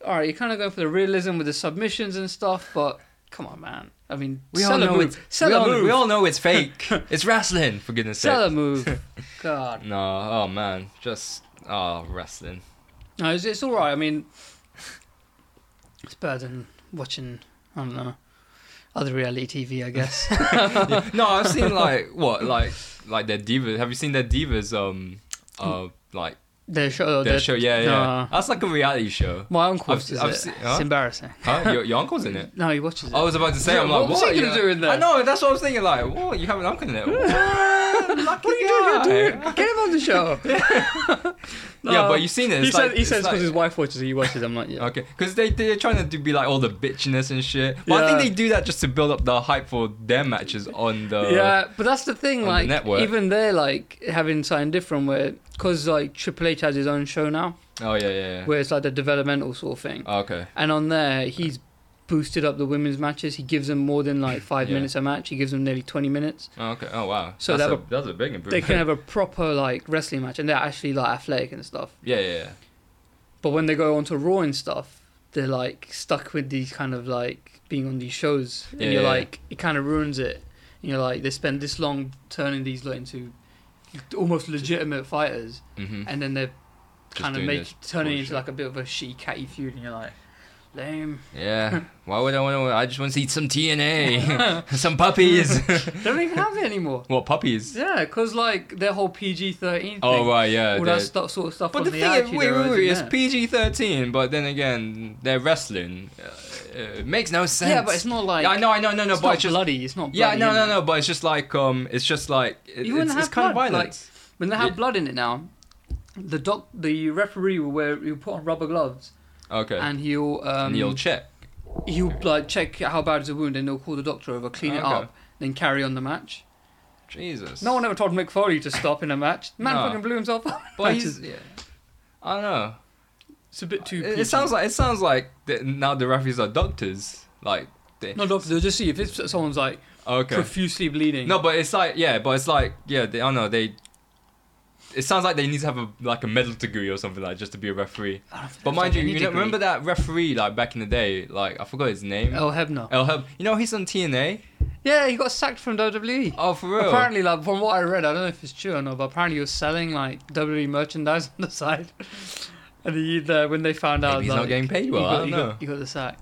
all right, you're kind of going for the realism with the submissions and stuff, but come on, man. I mean, We all know move. it's Sell we a all, move. we all know it's fake. it's wrestling, for goodness sake. Sell a move. God. No, oh man, just oh wrestling. No, it's, it's all right. I mean, it's better than watching. I don't know other reality TV, I guess. Yeah. No, I've seen like what, like like their divas. Have you seen their divas? Um, uh, like their show. their their- show. Yeah, yeah. no. That's like a reality show. My uncle I've- I've it. seen- It's embarrassing. Huh? Your, your uncle's in it. No, he watches it. I was about to say, I'm like, what what? he gonna do in there? I know, that's what I was thinking. Like, what? You have an uncle in it? What? Are you doing? guy. Doing? Get him on the show. Yeah, but um, you've seen it. He It's says like- he it's says because like- his wife watches it. He watches. it. I'm like, yeah. Okay, because they they're trying to do, be like all the bitchiness and shit. But I think they do that just to build up the hype for their matches on the. yeah, but that's the thing. the Like, network. even they're like having something different where, because like Triple H has his own show now, Oh yeah, yeah. yeah. where it's like the developmental sort of thing. Oh, okay. And on there, he's boosted up the women's matches. He gives them more than like five Yeah. minutes a match. He gives them nearly twenty minutes. Oh, okay. Oh wow. So that's they a, that's a big improvement. They can have a proper like wrestling match, and they're actually like athletic and stuff. yeah, yeah, yeah. But when they go onto Raw and stuff, they're like stuck with these kind of like being on these shows, and Yeah, you're yeah. like it kind of ruins it. And you're like they spend this long turning these lot into almost legitimate fighters, Mm-hmm. and then they're Just kind of make turning into like a bit of a shitty catty feud, and you're like, Lame. Yeah. Why would I want to? I just want to see some TNA, some puppies. They don't even have it anymore. what puppies? Yeah, because like their whole PG thirteen. Oh right, yeah. all that stuff, sort of stuff. But on the the thing is, wait, wait, wait, it's. PG thirteen, but then again, they're wrestling. Uh, it makes no sense. Yeah, but it's not like. I know, I know, no, no, it's but not it's just bloody. It's not. yeah, no, no, no, but it's just like um, it's just like it, You it's, it's kind of blood, violent. When they have blood in it now, the doc, the referee will wear, he'll put on rubber gloves, okay, and he'll um, and you'll check. he'll like check how bad is the wound, and they'll call the doctor over, clean it Okay. up, then carry on the match. Jesus. No one ever told Mick Foley to stop in a match. Man No. fucking blew himself up. But he's, yeah. I don't know. It's a bit too. It, it sounds like it sounds like that now the referees are doctors. Like, they, No, doctor. They'll just see if it's, someone's like okay. profusely bleeding. No, but it's like yeah, but it's like yeah, they, I don't know they. It sounds like they need to have a like a medal degree or something like just to be a referee. I don't think But mind you, you know, remember that referee like back in the day? Like I forgot his name. Earl Hebner. El Heb. You know he's on TNA. Yeah, he got sacked from WWE. Oh, for real? Apparently, like from what I read, I don't know if it's true or not, but apparently he was selling like WWE merchandise on the side. And he, uh, when they found out, he's like, not getting paid he well. got, I don't he know. Got, he got the sack.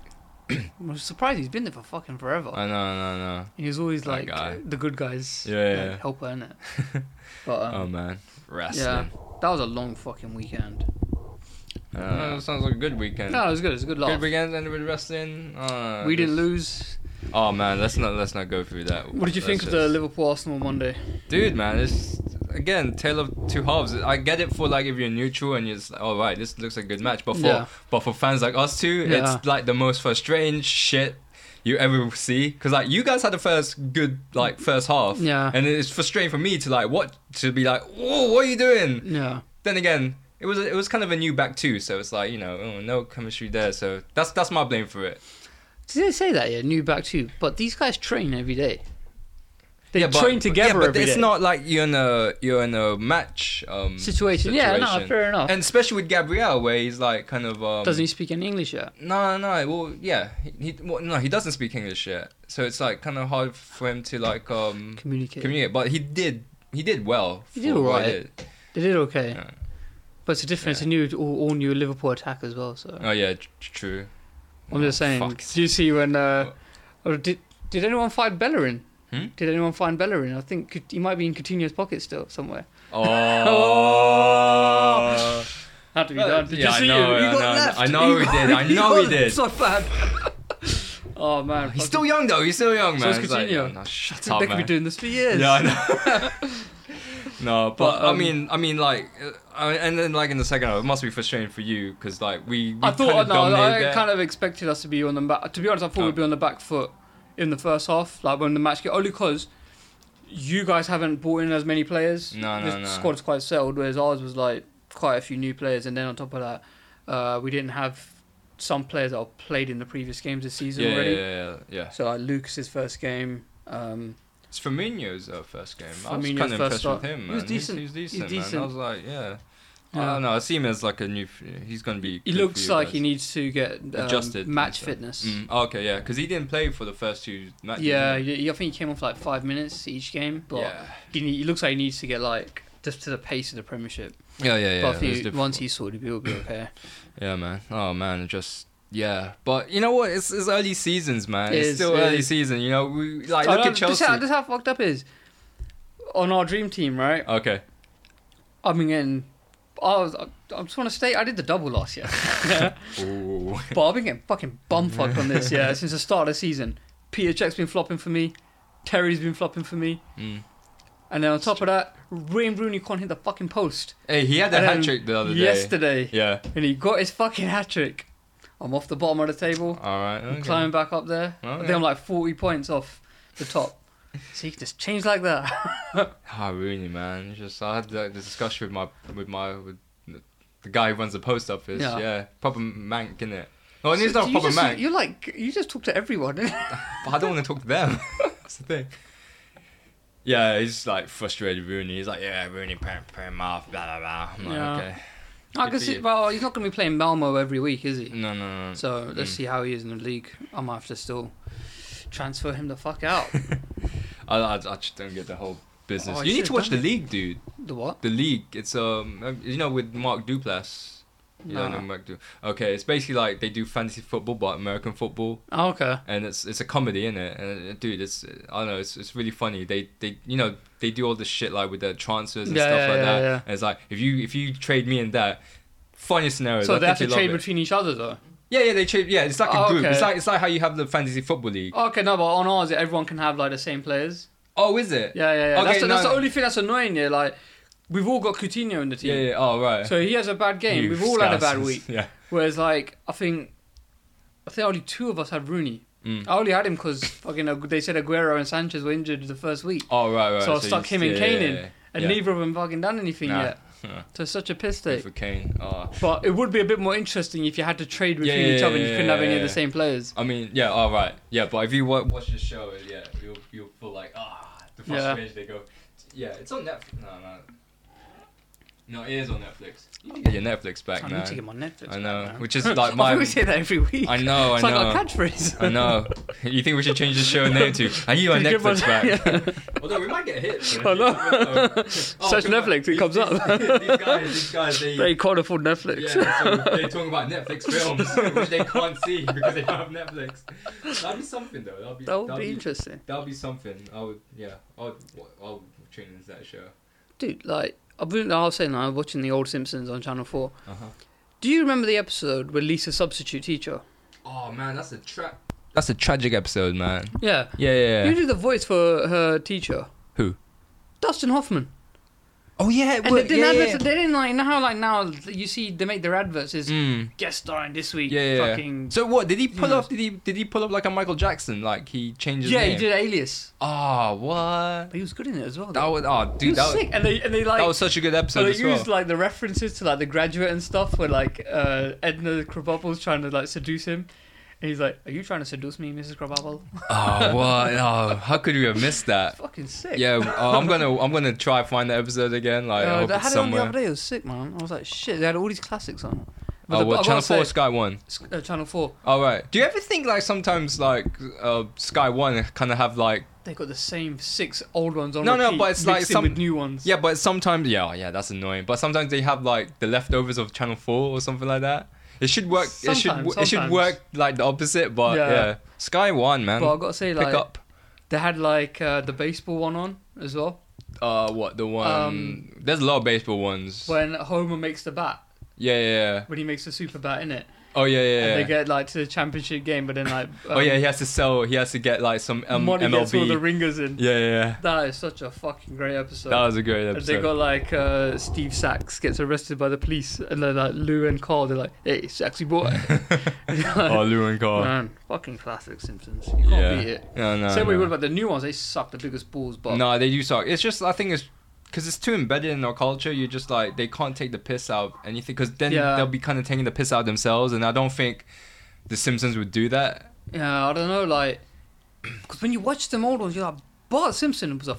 I'm surprised he's been there for fucking forever. I know, I know, I know. He was always That like guy. the good guys. Yeah, like, yeah. helper in it. But um, oh man, wrestling. yeah, that was a long fucking weekend. Uh, sounds like a good weekend. No, it was good. It was a good Good laugh. weekend ended with wrestling. Uh, we didn't lose. Oh man, let's not let's not go through that. What did you think Let's of the Liverpool Arsenal Monday? Dude, man, it's again tale of two halves. I get it for like if you're neutral and you're just like, oh right, this looks like a good match. But for Yeah. but for fans like us two, Yeah. it's like the most frustrating shit you ever see. Because like you guys had the first good like first half, Yeah. and it's frustrating for me to like what to be like, oh what are you doing? Yeah. Then again. It was it was kind of a new back too, so it's like you know oh, no chemistry there, so that's that's my blame for it. Did they say that? Yeah, new back too. But these guys train every day. They yeah, but, train together yeah, but it's day. not like you're in a you're in a match um, situation. Yeah, no, fair enough. and especially with Gabriel, where he's like kind of um, Doesn't he speak any English yet? No, no, well, yeah, he, he well, no, he doesn't speak English yet, so it's like kind of hard for him to like um Communicate. communicate. But he did, he did well. He did alright. did. They did okay. Yeah. But it's a different, it's a new, all, all new Liverpool attack as well. So Oh yeah, tr- true. I'm just Oh, saying. fuck. Did you see when? Uh, or did did anyone fight Bellerin? Hmm? Did anyone find Bellerin? I think he might be in Coutinho's pocket still somewhere. Oh. Had to be done. Did yeah, you I see know, him? He I know, left. I know he got- did, I know he got did. So bad. oh man, He's still young though. He's still young, So man. is It's like, Coutinho. oh, no, shut They up, could be doing this for years. Yeah, I know. no, but, But, I um, mean, I mean, like, uh, I- and then like in the second half, it must be frustrating for you because like we, we I thought kind of no, dominated I kind of expected us to be on the back. To be honest, I thought Oh. we'd be on the back foot in the first half, like when the match get only because you guys haven't brought in as many players. No, no, the no. squad's quite settled, whereas ours was like quite a few new players, and then on top of that, uh, we didn't have some players that played in the previous games this season yeah, yeah, already. yeah, yeah, yeah. So like Lucas's first game. Um, It's Firmino's uh, first game. I was kind of impressed start. with him. He was decent. He's, he's He's decent, man. decent. I was like, yeah. I Yeah. don't know. I see him as like a new. He's gonna be. he looks like guys. he needs to get um, Adjusted match fitness. Mm, oh, okay, yeah, because he didn't play for the first two matches. Yeah, he? I think he came off like five minutes each game, but yeah, he, he looks like he needs to get like just to the pace of the Premiership. yeah, yeah, yeah. but I it think was he- once he's sorted, he'll be okay. Yeah, man. Oh man, just yeah. But you know what? It's, it's early seasons, man. It it's is, still it early is. season. You know, we like look at don't- Chelsea. This how, this how fucked up is on our dream team, right? Okay. I've been getting. I was. I, I just want to state I did the double last year, Ooh. but I've been getting fucking bumfucked on this yeah since the start of the season. Peter Cech's been flopping for me. Terry's been flopping for me. Mm. And then on top of that, Wayne Rooney can't hit the fucking post. Hey, he had a hat trick the other day. Yesterday. Yeah. And he got his fucking hat trick. I'm off the bottom of the table. All right. I'm climbing back up there. I think I'm like 40 points off the top. So you can just change like that. Ah, Rooney, man. It's Just I had the, the discussion with my with my with the- guy who runs the post office. Yeah. Yeah. Proper mank, innit? Oh, and he's So not a you proper just, mank. You like you just talk to everyone. But I don't want to talk to them. That's the thing. Yeah, he's like frustrated Rooney. He's like, yeah, Rooney, put him off, blah blah blah. I'm like, Yeah. okay. I can see. Well, he's not going to be playing Malmo every week, is he? No, no, no. So let's Mm. see how he is in the league. I might have to still transfer him the fuck out. I, I, I just don't get the whole business. Oh, you need to watch the done league, dude. the what? The league. It's um, you know, with Mark Duplass. You don't know Nah. McDo. Okay, it's basically like they do fantasy football, but American football, Oh, okay. and it's it's a comedy in it. And uh, dude, it's I don't know, it's it's really funny. They they you know they do all this shit like with the transfers and Yeah, stuff yeah, like yeah, that. yeah. And it's like if you if you trade me in that, funny scenarios. So I they have to trade it. between each other though. Yeah, yeah, they trade. Yeah, it's like a Oh, group. It's like it's like how you have the fantasy football league. Okay, no, but on ours, everyone can have like the same players. Oh, is it? Yeah, yeah, yeah. Okay, that's, the, that's no. the only thing that's annoying. Yeah, like we've all got Coutinho in the team. Yeah, yeah. Oh, right. So he has a bad game. You we've all had a bad scousers. week. Yeah. Whereas like I think, I think only two of us had Rooney. Mm. I only had him because fucking Agu- they said Aguero and Sanchez were injured the first week, Oh, right, right. So I stuck him and yeah, Kane yeah, in, yeah, and yeah. neither of them fucking done anything Nah. yet. Yeah. So it's such a piss take. for Kane. Oh. But it would be a bit more interesting if you had to trade between Yeah, yeah, each other and you couldn't have any of the same players. I mean, yeah, all right, yeah, but if you watch the show, yeah, you'll you'll feel like ah, the Yeah. frustration. They go, yeah, it's on Netflix. No, no, no, it is on Netflix. You need to get your Netflix back, I man. need to get my Netflix. I know, back, man. which is like my. I always say that every week. I know, I it's like know. our catchphrase. I know. You think we should change the show name to "I need my Can you give Netflix us- back"? yeah. Although we might get hit. I know. Oh, Search come on. Netflix, it These- comes these, up. These guys, these guys, they. They can't afford Netflix. Yeah, so they're talking about Netflix films, which they can't see because they don't have Netflix. That'd be something though. That'd be, that would that'd be interesting. That'd be something. I would, yeah, I would, I would tune into that show. Dude, like, I've been, I was saying, I was watching the old Simpsons on Channel 4. Uh huh. Do you remember the episode with Lisa substitute teacher? Oh man, that's a tra- That's a tragic episode, man. Yeah. Yeah, yeah. Who yeah. did the voice for her teacher? Who? Dustin Hoffman. Oh yeah, And they didn't adverts, they didn't like, how like now you see they make their adverts is Mm. guest starring this week. Yeah, yeah, yeah. Fucking. So what? Did he pull off? Did he? Did he pull up like a Michael Jackson? Like he changes. yeah, he did Alias. Oh, what? But he was good in it as well. That though. was oh, he dude, was that was, sick. And they and they like that was such a good So episode they as well. used like the references to like the graduate and stuff, where like uh, Edna Krabappel's trying to like seduce him, and he's like, "Are you trying to seduce me, Mrs. Krabappel?" oh, what? Oh, how could we have missed that? Fucking sick. Yeah, uh, I'm gonna I'm gonna try to find the episode again. Like, I it's had it on the somewhere. other day. It was sick, man. I was like, shit. They had all these classics on. But Oh, the- I Channel gotta Four, or say- Sky One? Uh, Channel Four. All right. Do you ever think like sometimes like uh, Sky One kind of have like They got the same six old ones on. No, no, repeat, but it's like mixed in some- with new ones. yeah, but sometimes yeah, yeah, that's annoying. But sometimes they have like the leftovers of Channel Four or something like that. It should work. it should Sometimes, it should work like the opposite. But Yeah. yeah, Sky One man, But I gotta say, pick like, up. they had like uh, the baseball one on as well. Uh, what the one? Um, There's a lot of baseball ones. When Homer makes the bat, Yeah, yeah, yeah. when he makes the super bat in it, Oh yeah, yeah. and yeah. they get like to the championship game, but then like, oh um, yeah, he has to sell. He has to get like some um, money gets all the ringers in. Yeah, yeah, yeah. That is such a fucking great episode. That was a great And episode. they got like uh, Steve Sax gets arrested by the police, and then like Lou and Carl, they're like, "Hey, sexy boy." oh, Lou and Carl. Man, fucking classic Simpsons. You can't yeah. beat it. No, no. Same way no. what about the new ones? They suck the biggest balls, but No, they do suck. It's just I think it's because it's too embedded in our culture. You're just like they can't take the piss out of anything because then Yeah. they'll be kind of taking the piss out themselves, and I don't think the Simpsons would do that. yeah, I don't know, like, because when you watch them old ones, you're like, Bart Simpson was a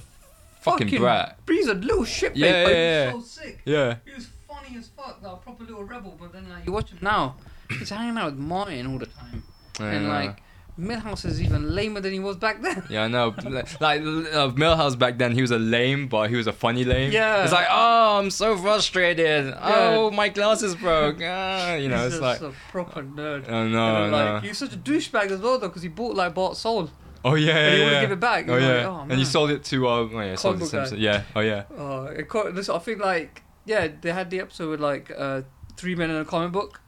Fucking, fucking, brat. He's a little shitbait, Yeah, but yeah, he was so sick. Yeah. He was funny as fuck, like a proper little rebel. But then like you watch him now, he's hanging out with Martin all the time, and Yeah. like Milhouse is even lamer than he was back then. Yeah, I know. like uh, Milhouse back then, he was a lame, but he was a funny lame. Yeah. It's like, oh, I'm so frustrated. Oh, my glasses broke. Ah, you know, he's it's like, a proper nerd. oh no, then, like no. he was such a douchebag as well though, because he bought like bought soul. Oh yeah, yeah, and he yeah. wouldn't give it back. Oh He's like, yeah, oh, and you sold it to uh, oh yeah, sold it to Comic guy. Simpson. Yeah, oh yeah. Oh, it I think like yeah, they had the episode with like uh, three men in a comic book.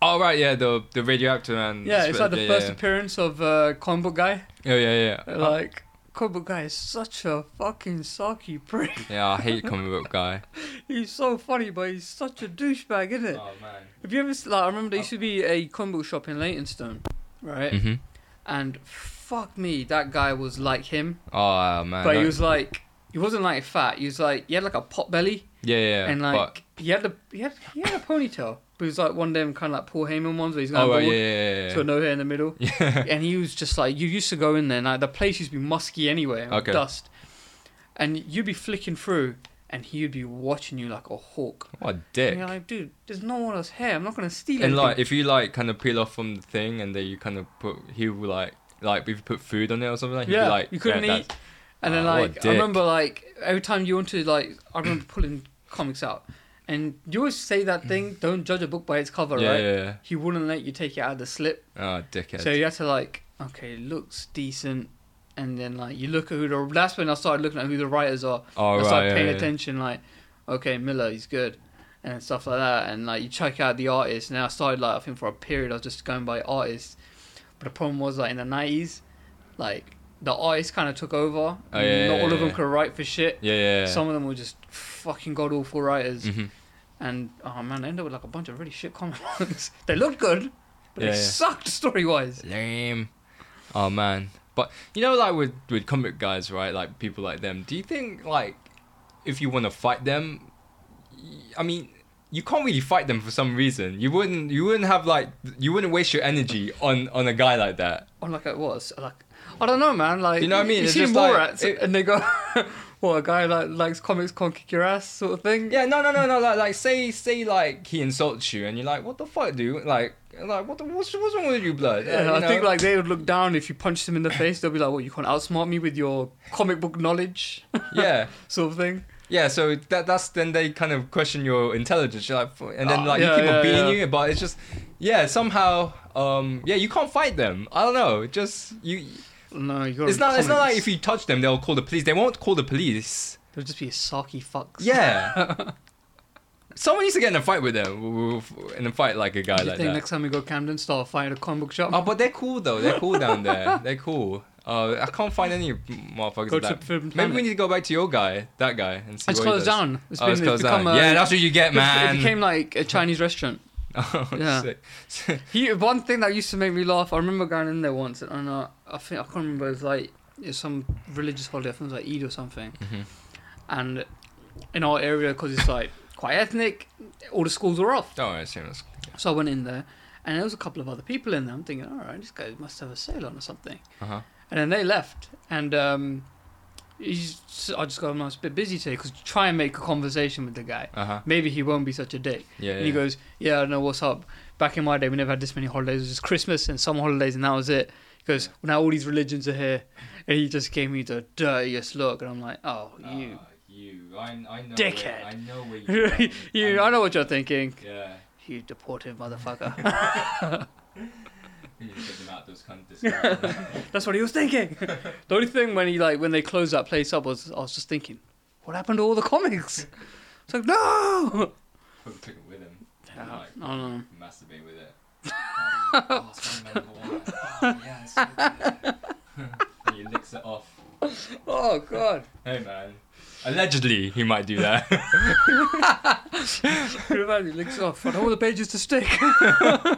Oh right, yeah, the the radioactive and Yeah, it's like the yeah, first yeah. appearance of uh, comic book guy. Oh yeah, yeah. Like comic book guy is such a fucking sucky prick. Yeah, I hate comic book guy. He's so funny, but he's such a douchebag, isn't it? Oh man. Have you ever like? I remember there used to be a comic book shop in Leytonstone, right? Mm-hmm. And fuck me, that guy was like him, Oh man. but he was like. He wasn't like fat. He was like he had like a pot belly, yeah, yeah. and like he had the he had he had a ponytail. But he was like one of them kind of like Paul Heyman ones where he's going oh bald, yeah, yeah, yeah. so no hair in the middle. yeah. and he was just like you used to go in there, and like, the place used to be musky anyway, with Okay. dust, and you'd be flicking through, and he'd be watching you like a hawk. what a And dick. you're like, dude, there's no one else here. I'm not gonna steal it. And anything. like, if you like kind of peel off from the thing, and then you kind of put, he will like, like if you put food on it or something, like, he'd Yeah, be like, you couldn't eat. And then Ah, like I remember like every time you wanted, like I remember pulling comics out And you always say that thing: don't judge a book by its cover, yeah, right? yeah, yeah. He wouldn't let you take it out of the slip, Oh, dickhead. so you had to like, okay, it looks decent, and then like you look at who the. That's when I started looking at who the writers are. oh, I right, started yeah, paying yeah. attention, like, okay, Miller, he's good, and stuff like that. And like, you check out the artists. And I started like, I think for a period, I was just going by artists. But the problem was like in the nineties, like the artists kind of took over. Oh, yeah, Not yeah, all of them could write for shit. Yeah, yeah. yeah. Some of them were just fucking god awful writers. Mhm. And oh man, they ended up with like a bunch of really shit comic books. they looked good, but Yeah, they yeah. sucked story wise. Lame. Oh man. But you know, like with with comic guys, right? Like people like them. Do you think like if you want to fight them, I mean, you can't really fight them for some reason. You wouldn't. You wouldn't have like. You wouldn't waste your energy on on a guy like that. I'm like, it was like, I don't know, man. Like, You know what I mean? You It's see just more like- at, it- and they go, "What a guy like likes comics can't kick your ass," sort of thing. Yeah. No. No. No. No. Like like say say like he insults you and you're like, what the fuck, dude? Like like what the, what's what's wrong with you, blood? Yeah, you I know? think like they would look down if you punched them in the face. They'll be like, "What? You can't outsmart me with your comic book knowledge," yeah. sort of thing. Yeah, so that that's then they kind of question your intelligence. You're like, and then like yeah, you keep yeah, on beating yeah. you, but it's just, yeah, somehow, um, yeah, you can't fight them. I don't know, just you. No, you got. It's not. It's not like if you touch them, they'll call the police. They won't call the police. They'll just be sarky fucks. Yeah. Someone needs to get in a fight with them, w- w- in a fight like a guy Do you like think that. next time we go Camden, start fighting a comic book shop? Oh, but they're cool though. They're cool down there. They're cool. Uh, I can't find any motherfuckers go like that. Maybe Planet. we need to go back to your guy, that guy, and see It's what he closed does. down. It's oh, been it's it's closed become down. a, yeah, that's what you get, man. It became like a Chinese restaurant. oh, Yeah. sick. He one thing that used to make me laugh. I remember going in there once, and uh, I think I can't remember. It was like it was some religious holiday. I think it was like Eid or something. Mhm. And in our area, because it's like quite ethnic, all the schools were off. Don't worry, Seamus. So I went in there, and there was a couple of other people in there. I'm thinking, all right, this guy must have a sale on or something. Uh huh. And then they left, and um, he's, I just got, I'm a bit busy today because try and make a conversation with the guy. Uh huh. Maybe he won't be such a dick. Yeah. And he yeah. goes, "Yeah, I know what's up. Back in my day, we never had this many holidays. It was just Christmas and some holidays, and that was it." He goes, well, "Now all these religions are here," and he just gave me the dirtiest look, and I'm like, "Oh, you, Ah, you. I, I know. Dickhead. Where, I know where you. you, I know what you're thinking. Yeah. You deported motherfucker." You need them out those countries. That's what he was thinking. the only thing when he like when they closed that place up was I was just thinking, "What happened to all the comics?" It's like, no. Probably took it with him. Yeah, like, I don't. Masturbate with it. oh, it's my number one. Oh, yeah, so and he licks it off. Oh god. Hey, man. Allegedly, he might do that. Everybody licks off. I don't want the pages to stick. oh,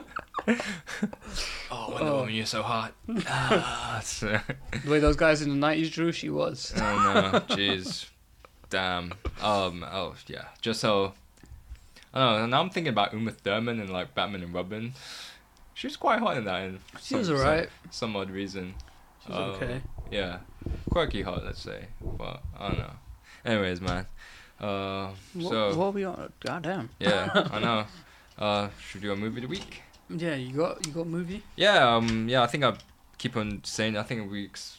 Wonder Oh. Woman, you're so hot. Ah, so- The way those guys in the nineties drew, she was. oh no, jeez, damn. Um, oh yeah, just so. I don't know. Now I'm thinking about Uma Thurman and like Batman and Robin. She was quite hot in that. In She was alright. Some, some odd reason. She was Um, okay. Yeah, quirky hot, let's say. But I don't know. Anyways, man. Uh, What, so what are we on? God damn. yeah, I know. Uh, should we do a movie of the week? Yeah, you got you got movie. Yeah, um, yeah. I think I keep on saying. I think we ex-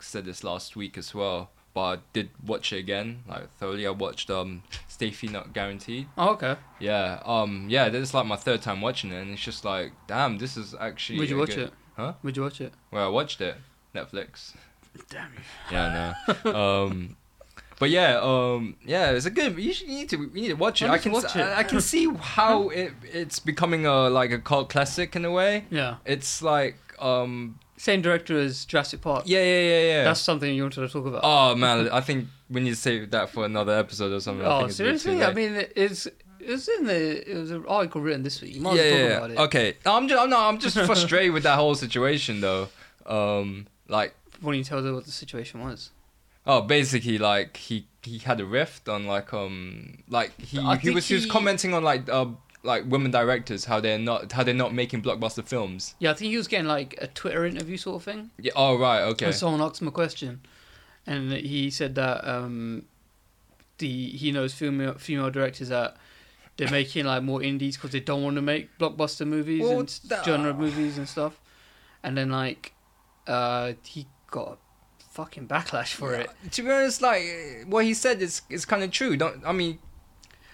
said this last week as well. But I did watch it again, like thoroughly. I watched um, Safety Not Guaranteed. Oh, okay. Yeah, um, yeah. This is like my third time watching it, and it's just like, damn, this is actually. Where'd you watch good- it? Huh? Where'd you watch it? Well, I watched it, Netflix. Damn you. Yeah, no. um, but yeah, um, yeah, it's a good. You, should, you need to, you need to watch it. I I, can, watch it. I, I can see how it it's becoming a like a cult classic in a way. Yeah. It's like, um, Same director as Jurassic Park. yeah, yeah, yeah, yeah. That's something you wanted to talk about. oh man, I think we need to save that for another episode or something. Oh, think it's a bit too seriously? I mean, it- it's it's in the it was an article written this week. You might yeah, well talk yeah, about it. Okay, I'm just, I'm not, I'm just frustrated with that whole situation though. Um, like, When you tell them what the situation was. Oh, basically, like he he had a rift on like um like he I he was he was commenting on like uh like women directors how they're not how they're not making blockbuster films. Yeah, I think he was getting like a Twitter interview sort of thing. Yeah. Oh right. Okay. Where someone asked him a question, and he said that um, the he knows female female directors that they're making like more indies because they don't want to make blockbuster movies Well, and that- genre movies and stuff. And then like, uh, he got fucking backlash for it. To be honest, like what he said is is kind of true. Don't I mean?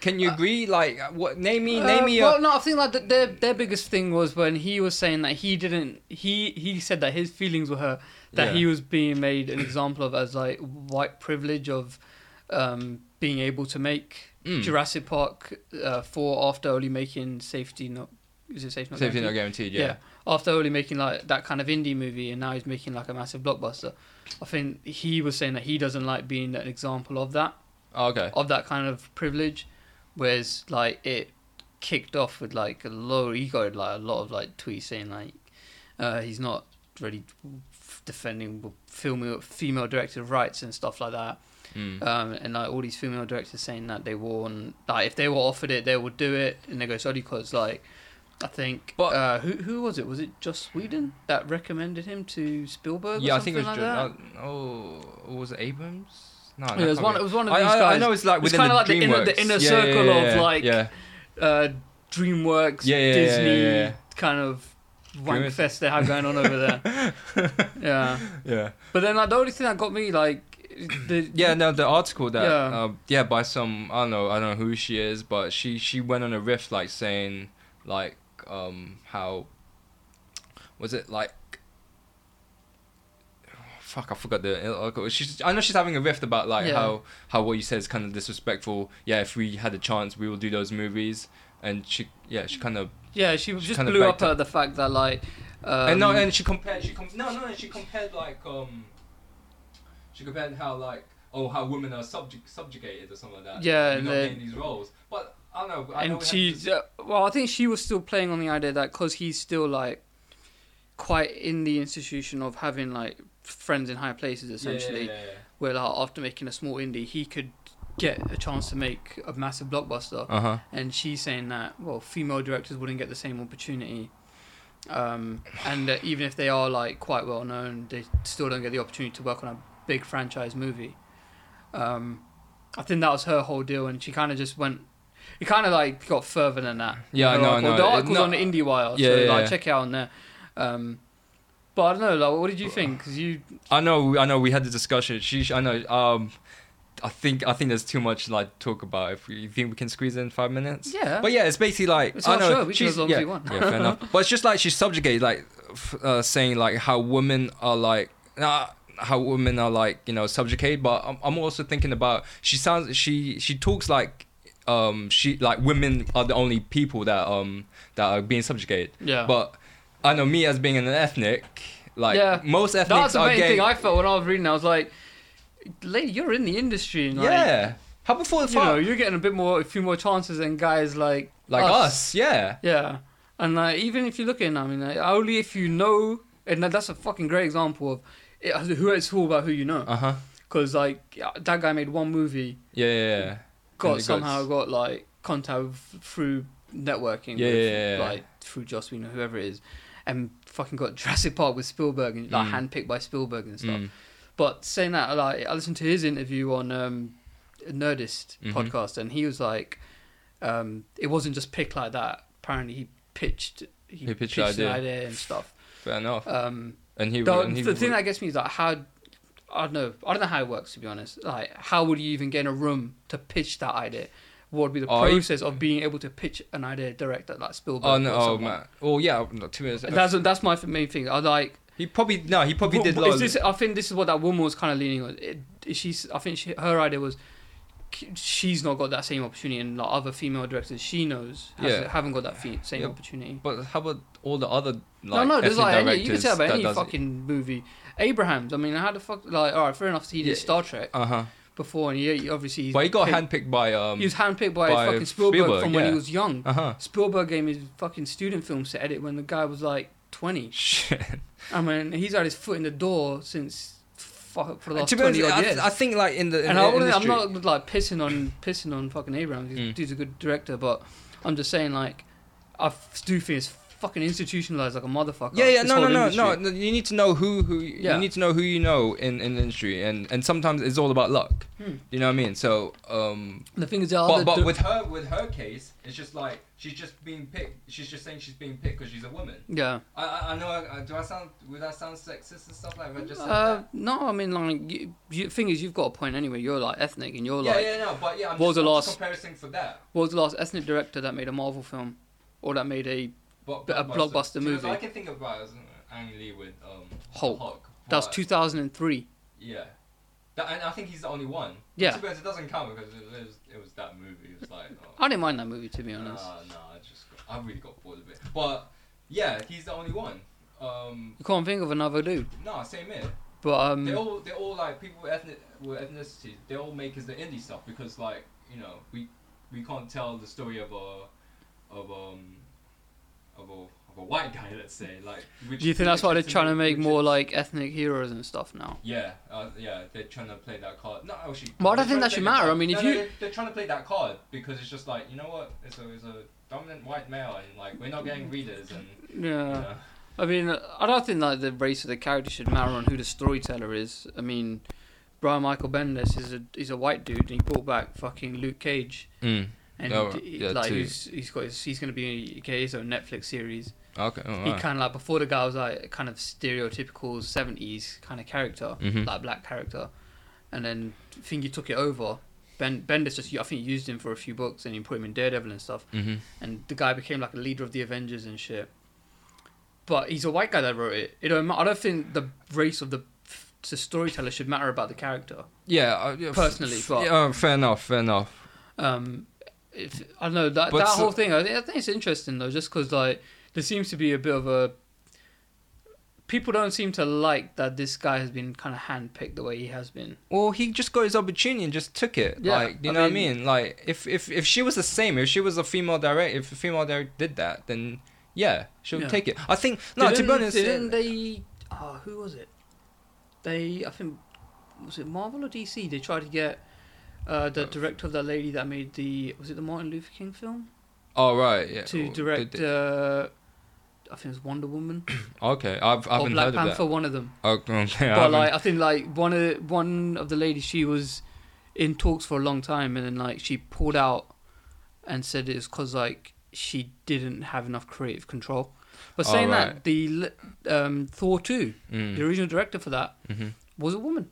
Can you agree? Like, what? Name me, Uh, name me. well, a, no, I think like th- their their biggest thing was when he was saying that he didn't. He he said that his feelings were hurt that Yeah. he was being made an example of as like white privilege of um, being able to make Mm. Jurassic Park uh, four after only making Safety Not. Is it Safety Not? Safety not Guaranteed? guaranteed. Yeah. After only making like that kind of indie movie, and now he's making like a massive blockbuster. I think he was saying that he doesn't like being an example of that Oh, okay. of that kind of privilege, whereas like it kicked off with like a lot. He got like a lot of like tweets saying like uh, he's not really defending female female director rights and stuff like that. Mm. Um, and like all these female directors saying that they want like if they were offered it, they would do it. And they go solely because like I think But- uh, who who was it? Was it Joss Whedon that recommended him to Spielberg? or yeah, I think it was. like uh, oh, or was it Abrams? No, Yeah, it was one. It was one of these I, guys. I know it's like within kinda the like the inner- the inner Yeah, circle yeah, of, like, yeah. uh, DreamWorks, Disney kind of wank fest they have going on over there. yeah, yeah. but then like the only thing that got me like the Yeah, no, the article that Yeah. yeah. Uh, yeah, by some I don't know, I don't know who she is, but she she went on a riff like saying like um how was it like fuck I forgot the. She's I know she's having a riff about like Yeah. how how what you said is kind of disrespectful. Yeah, if we had a chance, we will do those movies. And she yeah she kind of yeah she She just blew up at the fact that like um, and no, and she compared. She com- no, no, no. She compared like um. She compared how like oh how women are subject subjugated or something like that. Yeah, not getting these roles. But I don't know. I know and we she to- uh, well I think she was still playing on the idea that because he's still like quite in the institution of having like friends in high places essentially Yeah, yeah, yeah, where like after making a small indie he could get a chance to make a massive blockbuster. Uh huh. and she's saying that well female directors wouldn't get the same opportunity um, and that even if they are like quite well known they still don't get the opportunity to work on a big franchise movie um, i think that was her whole deal and she kind of just went it kind of like got further than that Yeah, I the know, I know. the article's no- on the IndieWire Yeah, so yeah, like yeah. check it out on there um, but i don't know like what did you think because you I know. I know. We had the discussion. She. I know. Um. I think. I think there's too much like talk about. If we you think we can squeeze in five minutes. yeah But yeah, it's basically like It's I know show, we she's as long as yeah, we want. yeah, fair enough. But it's just like she's subjugated, like uh, saying like how women are like uh, how women are like you know subjugated. But I'm, I'm also thinking about she sounds she she talks like um she like women are the only people that um that are being subjugated. yeah But I know me as being an ethnic, like Yeah. most ethnics that's the main thing i felt when i was reading i was like lady you're in the industry and like, yeah. How before the you know, you're getting a bit more, a few more chances than guys like like us, yeah. Yeah, and like even if you look at it, I mean, like, only if you know, and that's a fucking great example of it, who it's all about who you know. Uh huh. Because like that guy made one movie, Yeah, yeah, yeah. Got somehow got like contact through networking, Yeah, with, yeah, yeah, like through Joss Whedon, whoever it is, and fucking got Jurassic Park with Spielberg and like Mm. handpicked by Spielberg and stuff. Mm. But saying that, like I listened to his interview on um, Nerdist Mhm. podcast, and he was like, um, it wasn't just picked like that. Apparently, he pitched he, He pitched pitched, an idea. idea and stuff. Fair enough. Um, And he, the, and he the thing that gets me is like how I don't know. I don't know how it works to be honest. Like, how would you even get in a room to pitch that idea? What would be the Oh, process of being able to pitch an idea direct at like Spielberg? Oh no! Oh man! Oh yeah! Two minutes. That's that's my main thing. I like. he probably no. He probably did. is this, I think this is what that woman was kind of leaning on. It, she's, I think she, her idea was she's not got that same opportunity, and like other female directors she knows has, Yeah. haven't got that fe- same Yeah. opportunity. but how about all the other like no, no, there's like any, you can directors say about any does it? fucking movie. Abrahams, I mean, how the fuck? Like, all right, fair enough. He did. Star Trek Uh huh. before, and he, he obviously he's But he got picked- handpicked by um. He was handpicked by, by fucking Spielberg, Spielberg, from when he was young. Uh huh. Spielberg gave him his fucking student films to edit when the guy was like 20. Shit. I mean, he's had his foot in the door since fuck, for the last to be 20 honest, odd I, years. I think like in the in and the I wouldn't, I'm industry, not like pissing on pissing on fucking Abrams. He's, Mm. Dude's a good director, but I'm just saying like I f- do think it's fucking institutionalized like a motherfucker. Yeah, yeah, no, no, no, industry. no, no. You need to know who, who. Yeah. You need to know who you know in, in the industry, and and sometimes it's all about luck. Hmm. You know what I mean? So, um, The thing is, but but with her with her case, it's just like she's just being picked. She's just saying she's being picked because she's a woman. yeah. I I, I know. I, do I sound would that sound sexist and stuff like? If I just Uh, that? no, I mean like, you, you, thing is, you've got a point anyway. You're like ethnic, and you're Yeah, like, yeah, yeah, no, but yeah. I'm what was the last- comparing for that? what was the last ethnic director that made a Marvel film, or that made a But, a blockbuster Because movie. I can think about as Ang Lee with um Hulk. Hulk that was 2003. Yeah. That, and I think he's the only one. Yeah. To be honest, it doesn't count because it was, it was that movie. It was like, oh, I didn't mind that movie to be nah, honest. nah, I just, got, I really got bored of it. But yeah, he's the only one. Um, I can't think of another dude, no, same here. but um, They all, they all like people with ethnic, with ethnicity. They all make as the indie stuff because like you know we, we can't tell the story of a, of um, of a, of a white guy. Let's say like. Which, do you think that's why they're trying to make more is- like ethnic heroes and stuff now? Yeah, uh, yeah, they're trying to play that card. No, actually. Well, I don't think that should play the matter. I card- mean, if no, no, you- they're, they're trying to play that card because it's just like you know what, it's a it's a dominant white male, and like we're not getting readers, and you Yeah. know. I mean, I don't think like the race of the character should matter on who the storyteller is. I mean, Brian Michael Bendis is a he's a white dude, and he brought back fucking Luke Cage, Mm. And Oh, yeah, like too. he's, he's got his, he's gonna be okay, his own Netflix series. Okay. Oh, He right. kind of like before the guy was like kind of stereotypical seventies kind of character, Mhm. like black character, and then I think took it over. Ben Bendis just I think he used him for a few books, and he put him in Daredevil and stuff Mhm. and the guy became like a leader of the Avengers and shit. But he's a white guy that wrote it. It don't. I don't think the race of the the storyteller should matter about the character. Yeah. Uh, yeah Personally, f- but- yeah, uh, fair enough. Fair enough. Um, if, I don't know that But that so- whole thing. I think, I think it's interesting though, just because like there seems to be a bit of a. People don't seem to like that this guy has been kind of handpicked the way he has been. Well, he just got his opportunity and just took it. Yeah, like, you I know mean- what I mean? Like, if if if she was the same, if she was a female director, if a female director did that, then yeah, she would Yeah. take it. I think no. To Didn't- be honest, didn't uh, they? Oh, who was it? They, I think, was it Marvel or DC? They tried to get uh, the director of that lady that made the was it the Martin Luther King film oh right, yeah. to Oh, direct. did Uh, I think it was Wonder Woman okay, I've I or haven't Black heard Panther. of One of them. that. Okay, okay, I but haven't- like, I think like one of one of the ladies, she was in talks for a long time, and then like she pulled out and said it was because like she didn't have enough creative control. But Oh, saying right. that, the um, Thor two, Mm. the original director for that hmm was a woman.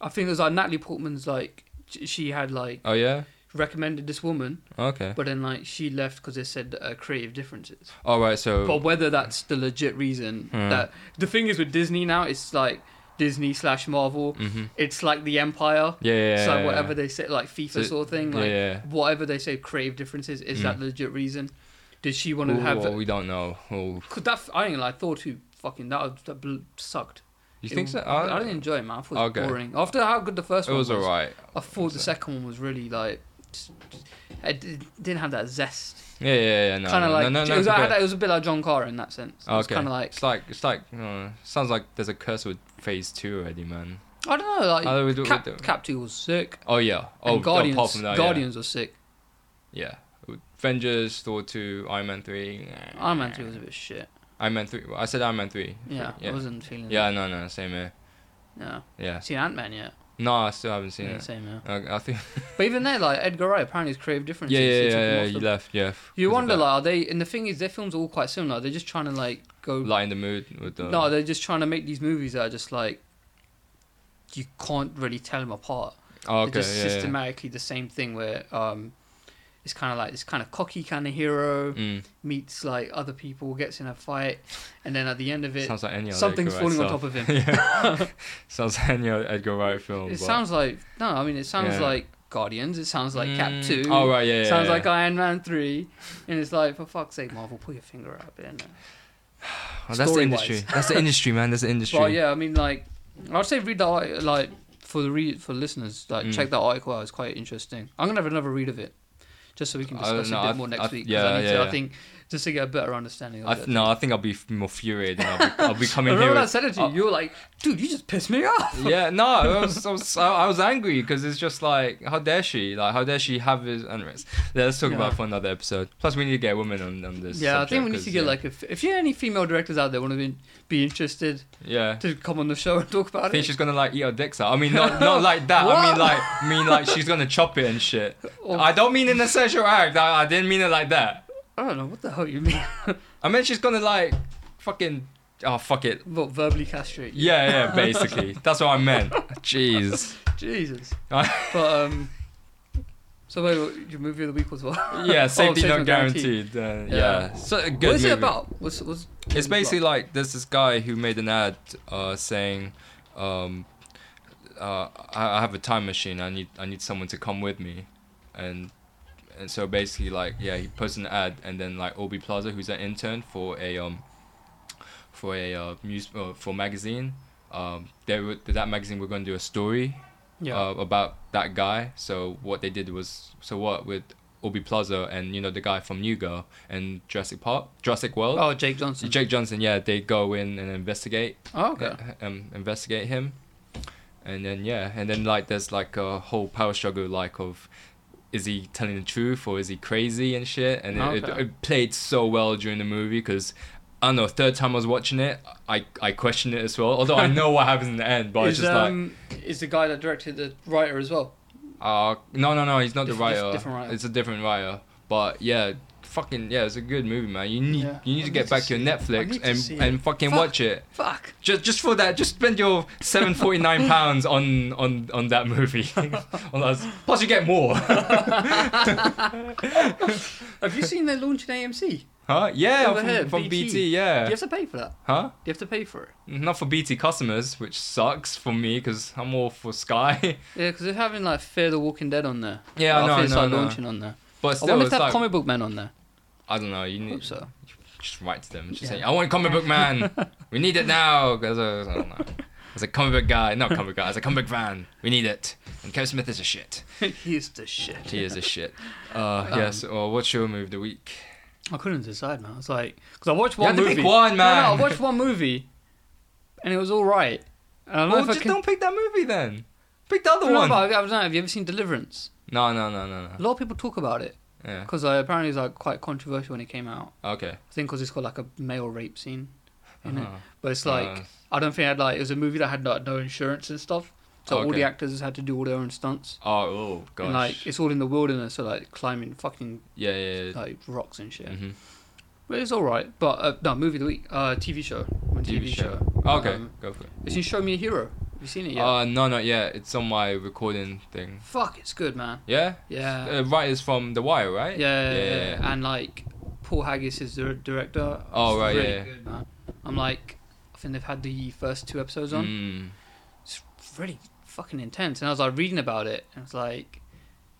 I think it was like Natalie Portman's like she had like Oh yeah. recommended this woman, Okay. but then like she left because they said uh, creative differences. All right. So. But whether that's the legit reason Hmm. that the thing is with Disney now, it's like Disney slash Marvel. hmm It's like the Empire. Yeah, yeah, It's yeah. like whatever yeah. they say, like FIFA So- sort of thing. Like yeah. whatever they say, creative differences. Is Mm. that the legit reason? Did she want to have? well, we don't know. Ooh. Could that? I ain't like Thor two. Fucking that, that sucked. You think so? I, I didn't enjoy it, man. I thought it was Okay. boring. After how good the first It one was was, alright. I thought the second one was really like. just- It didn't have that zest. Yeah, yeah, yeah. No, kind of no, like no, no, no, it, was, it's I okay. had- it was a bit like John Carter in that sense. It was Okay. kind of like It's like it's like uh, sounds like there's a curse with Phase Two already, man. I don't know. Like Oh, we do- we Cap, do- Cap two was sick. Oh yeah. Oh, and Guardians. from that, Guardians was sick. Yeah. yeah. Avengers, Thor two, Iron Man three. Iron Man two was a bit shit. Iron meant three. I said Iron Man three. Yeah, Yeah. I wasn't feeling. Yeah. No, no, same here. it. yeah. Yeah. Seen Ant Man yet? No, I still haven't seen Yeah, it. same. Yeah. Uh, I think. But even there, like Edgar Wright, apparently his creative differences. Yeah, yeah, he yeah. yeah, you left. Yeah. You wonder, like, are they? And the thing is, their films are all quite similar. They're just trying to like go. lighten the mood with the. no, they're just trying to make these movies that are just like you can't really tell them apart. oh, okay. They're just yeah, yeah. systematically the same thing where um, it's kind of like this kind of cocky kind of hero Mm. meets like other people, gets in a fight, and then at the end of it, Sounds like something's falling on top of him. yeah. sounds like any Edgar Wright film. It but- sounds like no, I mean it sounds Yeah. like Guardians. It sounds like Cap Mm. Two. Oh right, yeah. yeah sounds yeah. like Iron Man Three, and it's like for fuck's sake, Marvel, put your finger out there. Oh, that's the industry. That's the industry, man. That's the industry. Well, yeah, I mean like I'd say read that like for the read for listeners like Mm. check that article out. It's quite interesting. I'm gonna have another read of it. Just so we can discuss don't it a bit I- more I- next week. 'cause yeah, I, yeah, to, I think just to get a better understanding of I it. no, I think I'll be f- more furious. And I'll be, I'll be coming Remember here. when I said it to you? you were like, dude, you just pissed me off. yeah, no, I was, I was, I was angry because it's just like, how dare she? Like, how dare she have this? Anyways, yeah, let's talk about it for another episode. Plus, we need to get a woman on, on this. Yeah, I think we need to get yeah. like if if you any female directors out there want to be, be interested yeah. to come on the show and talk about I think it. she's gonna like eat her dicks out. I mean, not not like that. I mean, like, I mean, like she's gonna chop it and shit. Or- oh. I don't mean in a sexual act. I, I didn't mean it like that. I don't know what the hell you mean. I meant she's gonna like fucking. Oh fuck it. what verbally castrate? you? Yeah, yeah. Basically, that's what I meant. Jeez. Jesus. But um. So wait, your movie of the week was what? Yeah, Oh, safety Safety not Not guaranteed. Uh, yeah. Yeah. So good what is it about? What's what's? It's basically like there's this guy who made an ad uh, saying, um, uh, I, I have a time machine. I need I need someone to come with me, and and so basically like yeah he posts an ad and then like Aubrey Plaza who's an intern for a um for a uh, mus- uh, for magazine. Um, they were, that magazine we're going to do a story yeah. uh, about that guy. So what they did was so what with Aubrey Plaza and you know the guy from New Girl and Jurassic Park, Jurassic World. oh, Jake Johnson. Jake Johnson, yeah, they go in and investigate, Oh, okay. uh, um, investigate him, and then yeah, and then like there's like a whole power struggle, like of is he telling the truth or is he crazy and shit, and it, it, it played so well during the movie because. I don't know. Third time I was watching it, I I questioned it as well. Although I know what happens in the end, but is, it's just like, um, is the guy that directed the writer as well? uh, no, no, no. He's not the Diff- diff- writer. different writer. It's a different writer. But yeah, fucking yeah, it's a good movie, man. You need Yeah. you need I to get to back see your Netflix and and fucking Fuck. watch it. Fuck. Just just for that, just spend your seven forty nine pounds on on on that movie. On us. Plus, you get more. Have you seen they launched an AMC? huh? Yeah, from, from BT. BT. Do Yeah. you have to pay for that? Huh? Do you have to pay for it? Not for BT customers, which sucks for me because I'm all for Sky. Yeah, because they're having like Fear the Walking Dead on there. yeah, I know, I After they know, start I launching on there. But I still, wonder if have like comic book men on there. I don't know. You need so. just write to them. Just Yeah. say, I want comic book man. we need it now. Because uh, I don't know. As a comic book guy, not comic guy, as a comic book fan, we need it. And Kevin Smith is a shit. He's the shit. He is a shit. Uh, Um, yes. Or what's your move of the week? I couldn't decide, man. It's like because I watched You one movie. pick one, No, no, man. I watched one movie, and it was all right. And I don't know Well, just can. don't pick that movie then. Pick the other No, one. I, I don't know. Have you ever seen Deliverance? No, no, no, no, no. A no. lot of people talk about it Yeah. because uh, apparently it's like quite controversial when it came out. Okay. I think because it's got like a male rape scene in it. Uh-huh. But it's like Uh, I don't think it had like it was a movie that had like no insurance and stuff. So all the actors had to do all their own stunts. oh, oh, gosh. And like it's all in the wilderness, so like climbing fucking yeah, yeah, yeah. like rocks and shit. hmm But it's all right. But uh, no, movie of the week, uh, TV show, TV TV, show. show. Okay, Um, go for it. it's in Show Me a Hero. You seen it yet? Uh, no, not yet. It's on my recording thing. Fuck, it's good, man. Yeah. Yeah. Uh, writers from The Wire, right? yeah, yeah, yeah, yeah. And like Paul Haggis is the director. Oh, It's right, really yeah. Good, man. I'm like, I think they've had the first two episodes on. Mm. It's really fucking intense. And I was like reading about it, and it's like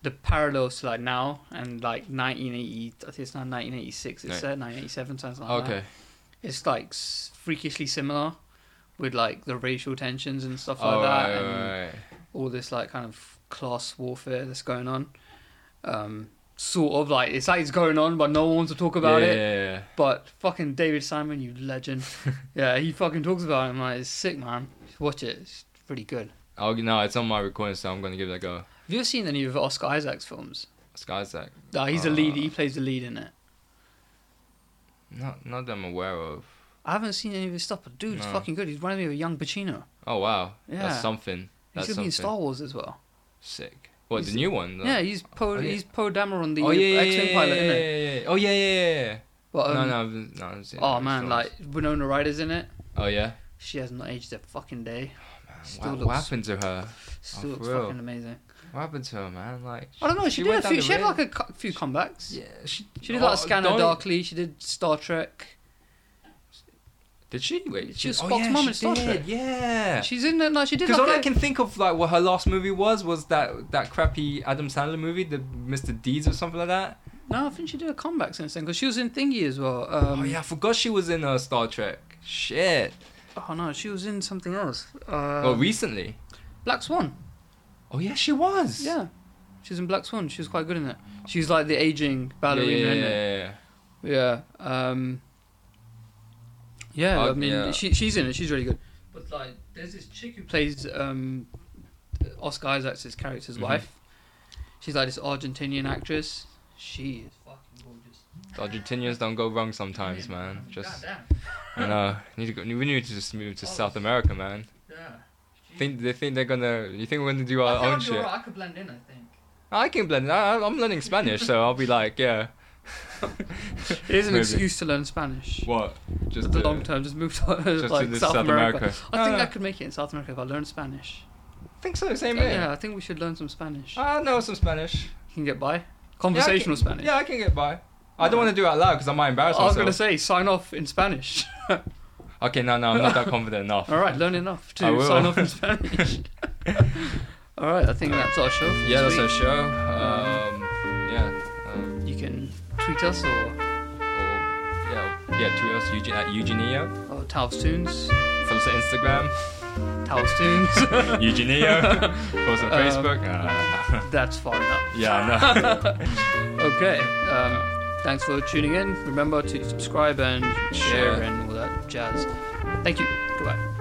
the parallels to like now and like 1980. I think it's now 1986. It's Right. said 1987, something like that. Okay. It's like freakishly similar with like the racial tensions and stuff like Oh, that, right, and right, all this like kind of class warfare that's going on. Um, sort of like it's like it's going on, but no one wants to talk about yeah, it. Yeah, yeah. But fucking David Simon, you legend. yeah, he fucking talks about it. I'm like, it's sick, man. Watch it. It's pretty good. I'll, no, it's on my recording, so I'm gonna give it a go. Have you ever seen any of Oscar Isaac's films? Skyzack. Uh, he's the lead. Uh, He plays the lead in it. Not, not that I'm aware of. I haven't seen any of his stuff, but dude, it's No. fucking good. He's reminding me of a young Pacino. Oh wow, Yeah. that's something. He's That's gonna be in something. Star Wars as well. Sick. What He's- the new one? Yeah, he's Poe. Oh, yeah. He's Poe Dameron, the oh yeah, yeah, X-wing yeah, pilot, yeah, isn't it? yeah, yeah. Oh yeah, yeah, yeah. yeah. But, um, no, no, no. I haven't seen Oh man, like Winona Ryder's in it. Oh yeah. She has not aged a fucking day. Oh man, Still what, looks- what happened to her? Still Oh, looks for real? fucking amazing. What happened to her, man? Like I don't know. She, did went a down few. the She had rail- like a cu- few comebacks. Yeah, she. She did oh, like Scanner don't- Darkly. She did Star Trek. Did she? Wait, She was oh, Spock's yeah, mum she in Star did, Trek. Yeah. She's in. It. No, she did. Because Like all I a- can think of, like, what her last movie was, was that that crappy Adam Sandler movie, the Mr. Deeds or something like that. No, I think she did a comeback since then because she was in Thingy as well. Um, oh yeah, I forgot she was in uh, Star Trek. Shit. Oh no, she was in something else. Uh, oh, recently. Black Swan. Oh yeah, she was. Yeah, she's in Black Swan. She was quite good in it. She's like the aging ballerina. yeah, yeah, yeah, yeah. Yeah. Um, yeah, Uh, I mean, yeah. she she's in it. She's really good. But like, there's this chick who plays um, Oscar Isaac's character's Mhm. wife. She's like this Argentinian actress. She is fucking gorgeous. Argentinians don't go wrong sometimes, man. Just. I know. Need to go, we need to just move to South America, man. Yeah. Think they think they're gonna? You think we're gonna do our I own shit? alright, I could blend in. I think. I can blend. I, I'm learning Spanish, so I'll be like, yeah. It is an Maybe. excuse to learn Spanish. What? Just For the uh, long term, just move to Just like to the South, America. I No, think no. I could make it in South America if I learned Spanish. I think so. Same here. Yeah. I think we should learn some Spanish. I know some Spanish. You can get by. Conversational yeah, can, Spanish. Yeah, I can get by. I don't want to do it out loud because I might embarrass myself. I was gonna say sign off in Spanish. Okay, no, no, I'm not that confident enough. All right, learn enough to sign off in Spanish. All right, I think that's our show. Yeah, that's week. our show. Um, yeah. Um, You can tweet us or, or, yeah, yeah, tweet us Eugen, at Eugenio. or Taos Tunes. Follow us on Instagram. Taos Tunes. Eugenio. Follow us on Um, Facebook. Uh, that's far enough. yeah, no. Okay. Um, thanks for tuning in. Remember to subscribe and share Share. and all that jazz. Thank you. Goodbye.